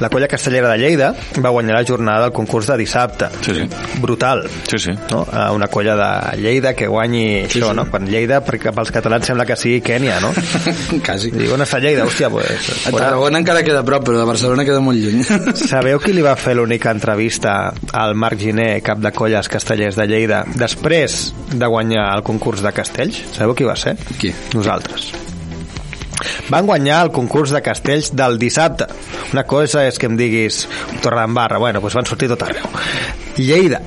la colla castellera de Lleida va guanyar la jornada del concurs de dissabte. Sí, sí. Brutal. Sí, sí. No? Una colla de Lleida que guanyi sí, això, no? Quan Lleida, perquè pels catalans sembla que sigui Kènia, no? quasi Dic, on està Lleida? Hòstia, pues... a Tarragona encara queda a prop però de Barcelona queda molt lluny Sabeu qui li va fer l'única entrevista al Marc Giné, cap de colles castellers de Lleida, després de guanyar el concurs de castells? Sabeu qui va ser? Qui? Nosaltres. Van guanyar el concurs de castells del dissabte. Una cosa és que em diguis Torredembarra, bueno, doncs van sortir tot arreu. Lleida,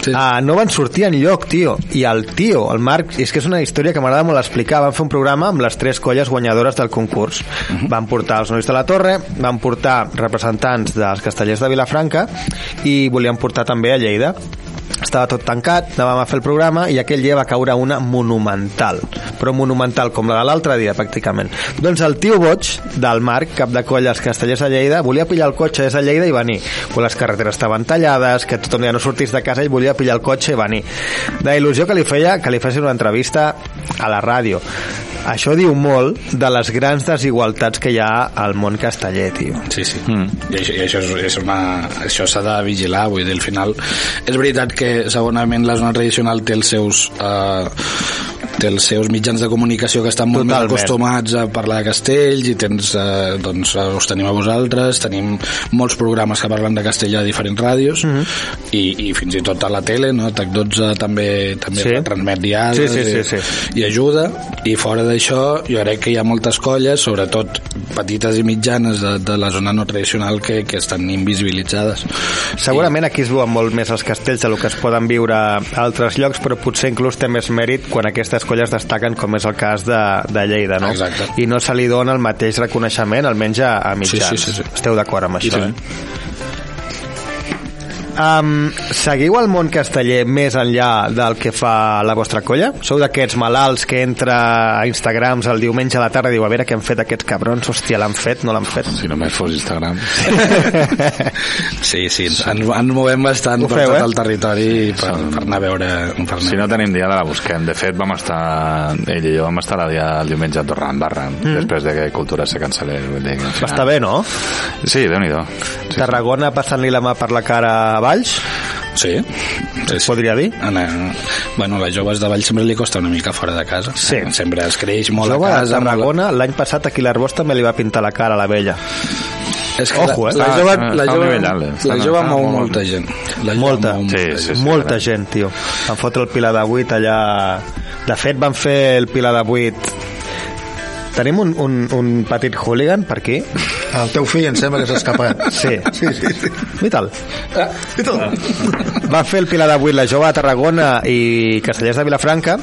Sí. Ah, no van sortir en lloc, tio. I el tio, el Marc, és que és una història que m'agrada molt explicar. Van fer un programa amb les tres colles guanyadores del concurs. Van portar els nois de la Torre, van portar representants dels castellers de Vilafranca i volien portar també a Lleida. Estava tot tancat, anàvem a fer el programa i aquell dia va caure una monumental, però monumental com la de l'altre dia, pràcticament. Doncs el tio boig del Marc, cap de colles castellers a Lleida, volia pillar el cotxe des de Lleida i venir. Quan les carreteres estaven tallades, que tothom ja no sortís de casa, ell volia pillar el cotxe i venir. De la il·lusió que li feia que li fessin una entrevista a la ràdio. Això diu molt de les grans desigualtats que hi ha al món casteller, tio. Sí, sí. Mm. I això, i això, és, és una, això s'ha de vigilar, vull dir, al final és veritat que segurament la zona tradicional té els seus eh, té els seus mitjans de comunicació que estan molt Totalment. més acostumats a parlar de castells i tens, eh, doncs, eh, us tenim a vosaltres, tenim molts programes que parlen de castell a diferents ràdios Mhm. i, i fins i tot a la tele, no? TAC12 també, també Sí. transmet diades Sí, sí, sí, i, sí. i ajuda i fora d'això jo crec que hi ha moltes colles sobretot petites i mitjanes de, de la zona no tradicional que, que estan invisibilitzades Segurament aquí es viuen molt més els castells del que es poden viure a altres llocs, però potser inclús té més mèrit quan aquestes colles destaquen, com és el cas de, de Lleida, no? Exacte. I no se li dona el mateix reconeixement, almenys a, a mitjans. Sí, sí, sí, sí. Esteu d'acord amb això? tant. Eh? Um, seguiu el món casteller més enllà del que fa la vostra colla? Sou d'aquests malalts que entra a Instagrams el diumenge a la tarda i diu a veure què han fet aquests cabrons, hòstia, l'han fet, no l'han fet? Si només fos Instagram. sí, sí, ens, ens movem bastant Ho per feu, tot eh? el territori per, per anar a veure per anar Si no tenim diada, la busquem. De fet, vam estar, ell i jo vam estar la dia el diumenge a Torredembarra, mm. després de que Cultura se cancel·lés. Va estar bé, no? Sí, déu-n'hi-do. Sí, Tarragona passant-li la mà per la cara a Valls, sí, sí, sí. podria dir? Anar, bueno, a les joves de Vall sempre li costa una mica fora de casa. Sí. Sempre es creix molt Jove a de casa. Tarragona, l'any passat aquí l'Arbós també li va pintar la cara a la vella. És que Ojo, eh? la, la Està- jove, està la a jove, nivell alt, eh? la jove mou molt- molta gent. La jove Molta. mou Sí, molta sí, gent. sí. Molta ara. gent, tio. Van fotre el Pilar de 8 allà... De fet, van fer el Pilar de 8... Tenim un, un, un petit hooligan per aquí? El teu fill em sembla que s'ha escapat. Sí. Sí, sí, sí. I tal. Ah, i tal. Va fer el Pilar de 8 la jove de Tarragona i Castellers de Vilafranca.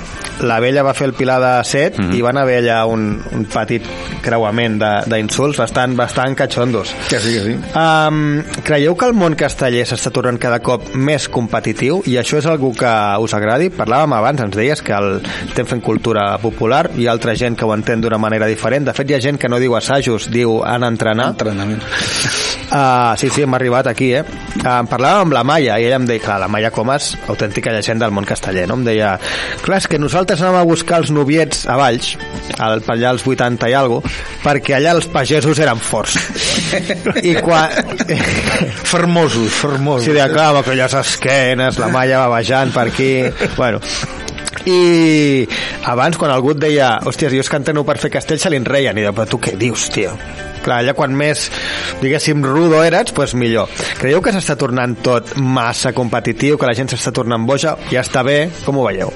La vella va fer el Pilar de 7 Mhm. i van haver allà un, un petit creuament de- d'insults bastant, bastant catxondos. Que sí, que sí. Um, creieu que el món casteller s'està tornant cada cop més competitiu i això és algú que us agradi? Parlàvem abans, ens deies que el, estem fent cultura popular, hi ha altra gent que ho entén d'una manera diferent. De fet, hi ha gent que no diu assajos, diu anar a entrenar. Entrenament. Uh, sí, sí, hem arribat aquí, eh? Uh, parlàvem amb la Maia i ella em deia, clar, la Maia Comas, autèntica llegenda del món casteller, no? Em deia, clar, és que nosaltres anàvem a buscar els noviets a Valls, al, per allà als 80 i alguna perquè allà els pagesos eren forts. I quan... Fermosos, fermosos. Sí, de clar, amb aquelles esquenes, la malla va baixant per aquí... Bueno, i abans quan algú et deia hòstia, jo és que entreno per fer castell se li enreien i deia, però tu què dius, tio clar, allà quan més, diguéssim, rudo eres, doncs millor. Creieu que s'està tornant tot massa competitiu, que la gent s'està tornant boja? Ja està bé, com ho veieu?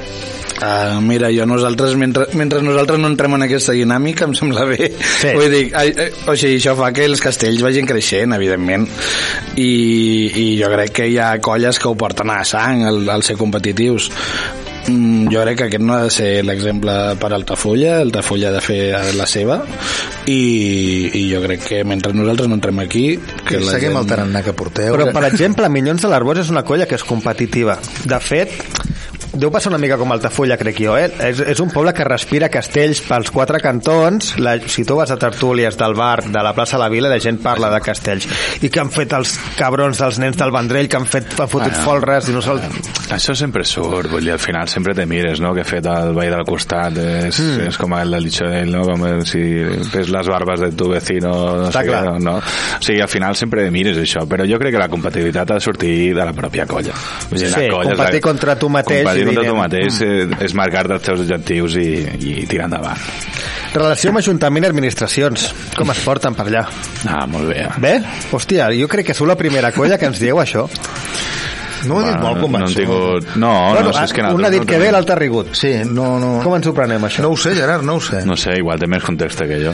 Uh, mira, jo nosaltres, mentre, mentre nosaltres no entrem en aquesta dinàmica, em sembla bé. Sí. Vull dir, ai, ai, o sigui, això fa que els castells vagin creixent, evidentment, i, i jo crec que hi ha colles que ho porten a sang, el, el ser competitius. mm, jo crec que aquest no ha de ser l'exemple per Altafulla, Altafulla ha de fer la seva i, i jo crec que mentre nosaltres no entrem aquí que Que la seguim gent... el tarannà que porteu. Però, per exemple, Minyons de l'Arbós és una colla que és competitiva. De fet, deu passar una mica com Altafulla, crec jo, eh? És, és un poble que respira castells pels quatre cantons. La, si tu vas a tertúlies del bar, de la plaça de la Vila, la gent parla de castells. I que han fet els cabrons dels nens del Vendrell, que han fet han fotut Bueno. folres i no sol... Això sempre surt, vull dir, al final sempre te mires, no?, que he fet el veí del costat, és, mm. és com el dicho d'ell, no?, com si ves les barbes de tu vecino, no Està sé clar. què, no? O sigui, al final sempre mires això, però jo crec que la competitivitat ha de sortir de la pròpia colla. Vull dir, Sí, la colla és competir contra tu mateix I contra dir, tu mateix eh, és marcar-te els teus objectius i, i tirar endavant. Relació amb Ajuntament i administracions. Com es porten per allà? Ah, molt bé. Bé? Hòstia, jo crec que sou la primera colla que ens dieu això. No ho he dit molt no, no, convençut. tingut... No, bueno, no, si és que un nosaltres ha dit no que ve, l'altre ha rigut. Sí, no, no... Com ens ho prenem, això? No ho sé, Gerard, no ho sé. No sé, igual té més context que jo.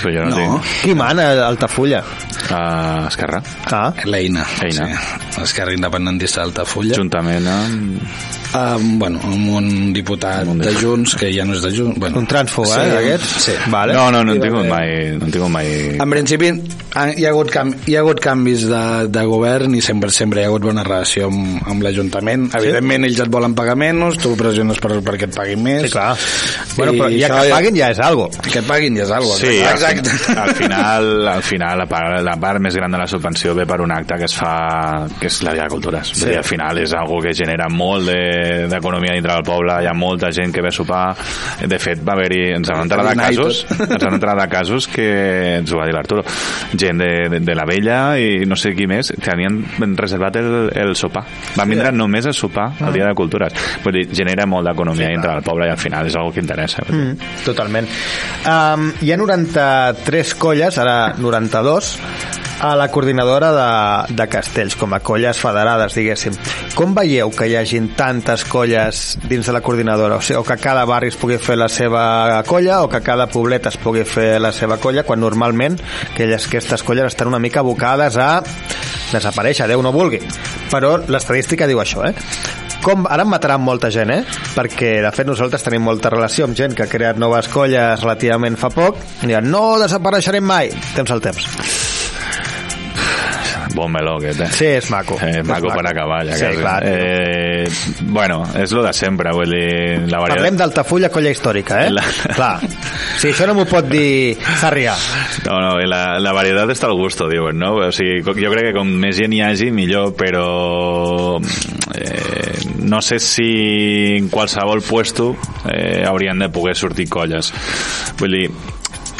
Però jo no, No. tinc. Qui mana a Altafulla? Uh, Esquerra. Ah, L'Eina, Eina. sí. Esquerra Independentista d'Altafulla. Juntament amb... Um, bueno, amb un diputat un de. Junts, que ja no és de Junts. Bueno, un trànsfug, eh, sí, d'aquests? Sí. Vale. No, no, no en tingut mai... No en tingut mai... En principi hi ha hagut, cam hi ha hagut canvis de, de govern i sempre sempre hi ha hagut bona relació amb, amb l'Ajuntament. Evidentment ells et volen pagar menys, tu pressiones per, perquè et paguin més. Sí, clar. Bueno, però ja que paguen ja és algo. Que et paguin ja és algo. Sí, al, exacte. al final, al final la, part, la part més gran de la subvenció ve per un acte que es fa, que és la Dia de Cultures. Sí. Al final és algo que genera molt de- d'economia dintre del poble, hi ha molta gent que ve a sopar. De fet, va haver-hi, ens han entrat a i casos, ens han entrat a casos que, ens ho va dir l'Arturo, gent de, de, de la vella i no sé qui més, que havien reservat el, el sopar. Van vindre només a sopar el Dia de Cultures. Vull dir, genera molt d'economia dintre del poble i al final és algo que interessa. Mm, totalment. Um, hi ha 93 colles, ara 92, a la coordinadora de, de castells, com a colles federades, diguéssim. Com veieu que hi hagin tantes colles dins de la coordinadora? O sigui, o que cada barri es pugui fer la seva colla, o que cada poblet es pugui fer la seva colla, quan normalment aquelles, aquestes colles estan una mica abocades a desaparèixer, Déu no vulgui. Però l'estadística diu això, eh? Com, ara em mataran molta gent, eh? Perquè, de fet, nosaltres tenim molta relació amb gent que ha creat noves colles relativament fa poc i diuen, no desapareixerem mai. Temps al temps. Bon meló aquest, eh? Sí, és maco. Eh, És maco per acabar, ja Sí, quasi. clar. Eh, bueno, és lo de sempre, vull dir... La varietat... Parlem d'Altafulla, colla històrica, eh? La- Clar. Sí, això no m'ho pot dir Sarrià. No, no, la, la varietat està al gusto, diuen, no? O sigui, jo crec que com més gent hi hagi, millor, però eh, no sé si en qualsevol puesto eh, haurien de poder sortir colles. Vull dir,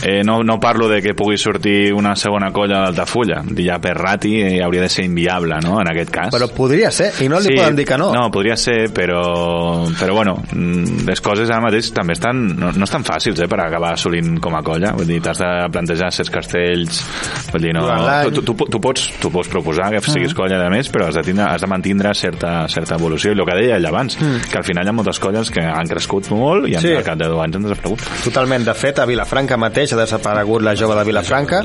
Eh, no, no parlo de que pugui sortir una segona colla d'Altafulla. Ja per rati eh, hauria de ser inviable, no?, en aquest cas. Però podria ser, i no li poden dir que no. No, podria ser, però, però bueno, mm, les coses ara mateix també estan, no, no estan fàcils eh, per acabar assolint com a colla. Vull dir, t'has de plantejar certs castells, vull dir, no, tu, tu, tu, tu, pots, tu pots proposar que siguis colla de més, però has de, tindre, has de mantindre certa, certa evolució. I el que deia ell abans, que al final hi ha moltes colles que han crescut molt i Sí. sí. al cap de dos anys han desaparegut. Totalment. De fet, a Vilafranca mateix ha desaparegut la jove de Vilafranca,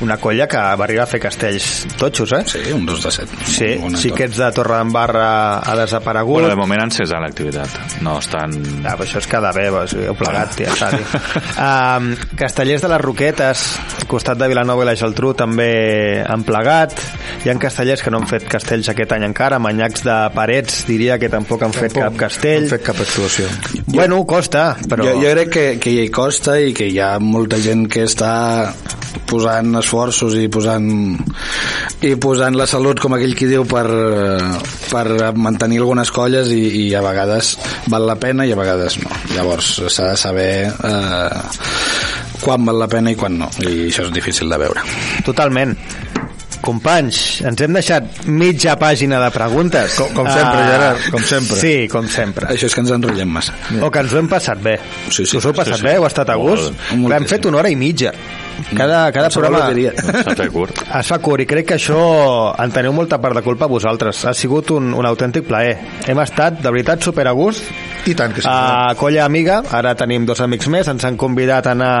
una colla que va arribar a fer castells totxos, eh? Sí, un 2 de 7. Sí, sí que ets de Torredembarra ha desaparegut. Bueno, de moment han cesat l'activitat. No estan... Ah, però això és cada bé, heu plegat, tia, està. Um, castellers de les Roquetes, al costat de Vilanova i la Geltrú, també han plegat. Hi ha castellers que no han fet castells aquest any encara, manyacs de Parets, diria que tampoc han fet cap castell. No han fet cap actuació. Bueno, costa, però... Jo, jo crec que, que hi costa i que hi ha molta gent que està posant esforços i posant i posant la salut com aquell qui diu per, per mantenir algunes colles i, i a vegades val la pena i a vegades no. Llavors s'ha de saber eh, quan val la pena i quan no. I això és difícil de veure. Totalment. Companys, ens hem deixat mitja pàgina de preguntes. Com- com sempre, Ah, Gerard, com sempre. Sí, com sempre. això és que ens enrotllem massa O que ens ho hem passat bé. Sí, sí. Us ho heu passat Sí, sí. bé? Heu estat a gust? moltíssim. Hem fet una hora i mitja. Cada, cada programa curt. es fa curt i crec que això en teniu molta part de culpa vosaltres. Ha sigut un, un autèntic plaer. Hem estat, de veritat, super a gust I tant que sí. a Colla Amiga, ara tenim dos amics més, ens han convidat a anar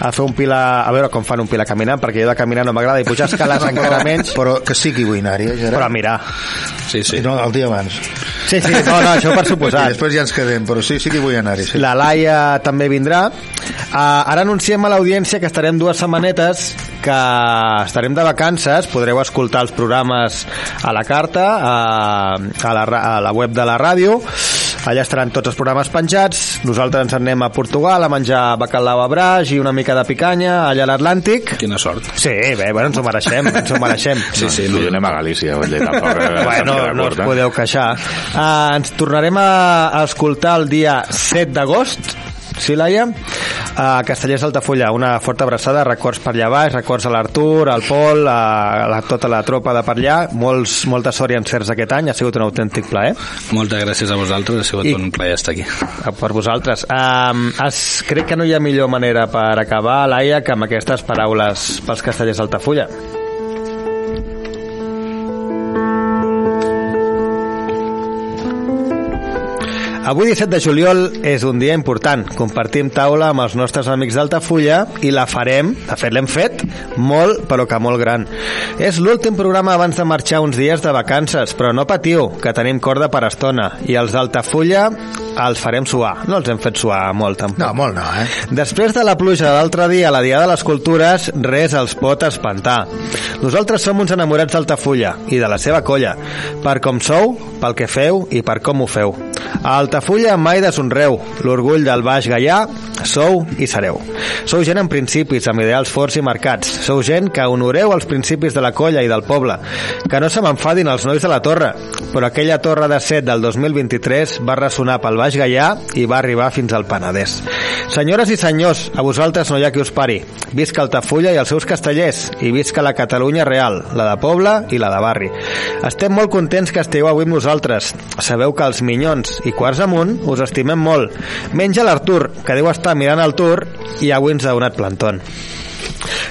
a fer un pilar, a veure com fan un pilar caminant, perquè jo de caminar no m'agrada i pujar escales encara menys, Però que sigui cuinari, eh, Gerard? però a mirar. Sí, sí. Sí. No, el dia abans. Sí, sí, no, no, això per I suposat. després ja ens quedem, però sí, sí que hi vull anar-hi. Sí. La Laia també vindrà. Uh, ara anunciem a l'audiència que estarem dues setmanetes que estarem de vacances, podreu escoltar els programes a la carta, a, a, la, a la web de la ràdio, allà estaran tots els programes penjats, nosaltres ens en anem a Portugal a menjar bacalao a braç i una mica de picanya allà a l'Atlàntic. Quina sort. Sí, bé, bueno, ens ho mereixem, ens ho mereixem. Sí, sí, no, no, anem a Galícia, vull dir, tampoc... eh, Bueno, s'ha no us podeu queixar. Uh, ens tornarem a, a escoltar el dia 7 d'agost, Sí, Laia? A Castellers d'Altafulla, una forta abraçada, records per allà baix, records a l'Artur, al Pol, a la, tota la tropa de per allà, Molts, molta sort i encerts aquest any, ha sigut un autèntic plaer Moltes gràcies a vosaltres, ha sigut I- un plaer estar aquí. per vosaltres. Um, es, crec que no hi ha millor manera per acabar, Laia, que amb aquestes paraules pels Castellers d'Altafulla. Avui 17 de juliol és un dia important. Compartim taula amb els nostres amics d'Altafulla i la farem, de fet l'hem fet, molt però que molt gran. És l'últim programa abans de marxar uns dies de vacances, però no patiu, que tenim corda per estona. I els d'Altafulla els farem suar. No els hem fet suar molt, tampoc. No, molt no, eh? Després de la pluja de l'altre dia, la Diada de les Cultures, res els pot espantar. Nosaltres som uns enamorats d'Altafulla i de la seva colla, per com sou, pel que feu i per com ho feu. A Altafulla mai deshonreu, l'orgull del Baix Gaià sou i sereu. Sou gent amb principis, amb ideals forts i marcats. Sou gent que honoreu els principis de la colla i del poble. Que no se m'enfadin els nois de la torre, però aquella torre de set del 2023 va ressonar pel Baix Gaià i va arribar fins al Penedès. Senyores i senyors, a vosaltres no hi ha qui us pari. Visca Altafulla i els seus castellers, i visca la Catalunya real, la de poble i la de barri. Estem molt contents que esteu avui amb nosaltres. Sabeu que els minyons i quarts amunt us estimem molt. Menja l'Artur, que deu estar mirant el tour i avui ens ha donat plantón.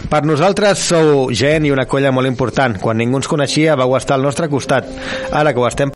Per nosaltres sou gent i una colla molt important. Quan ningú ens coneixia vau estar al nostre costat. Ara que ho estem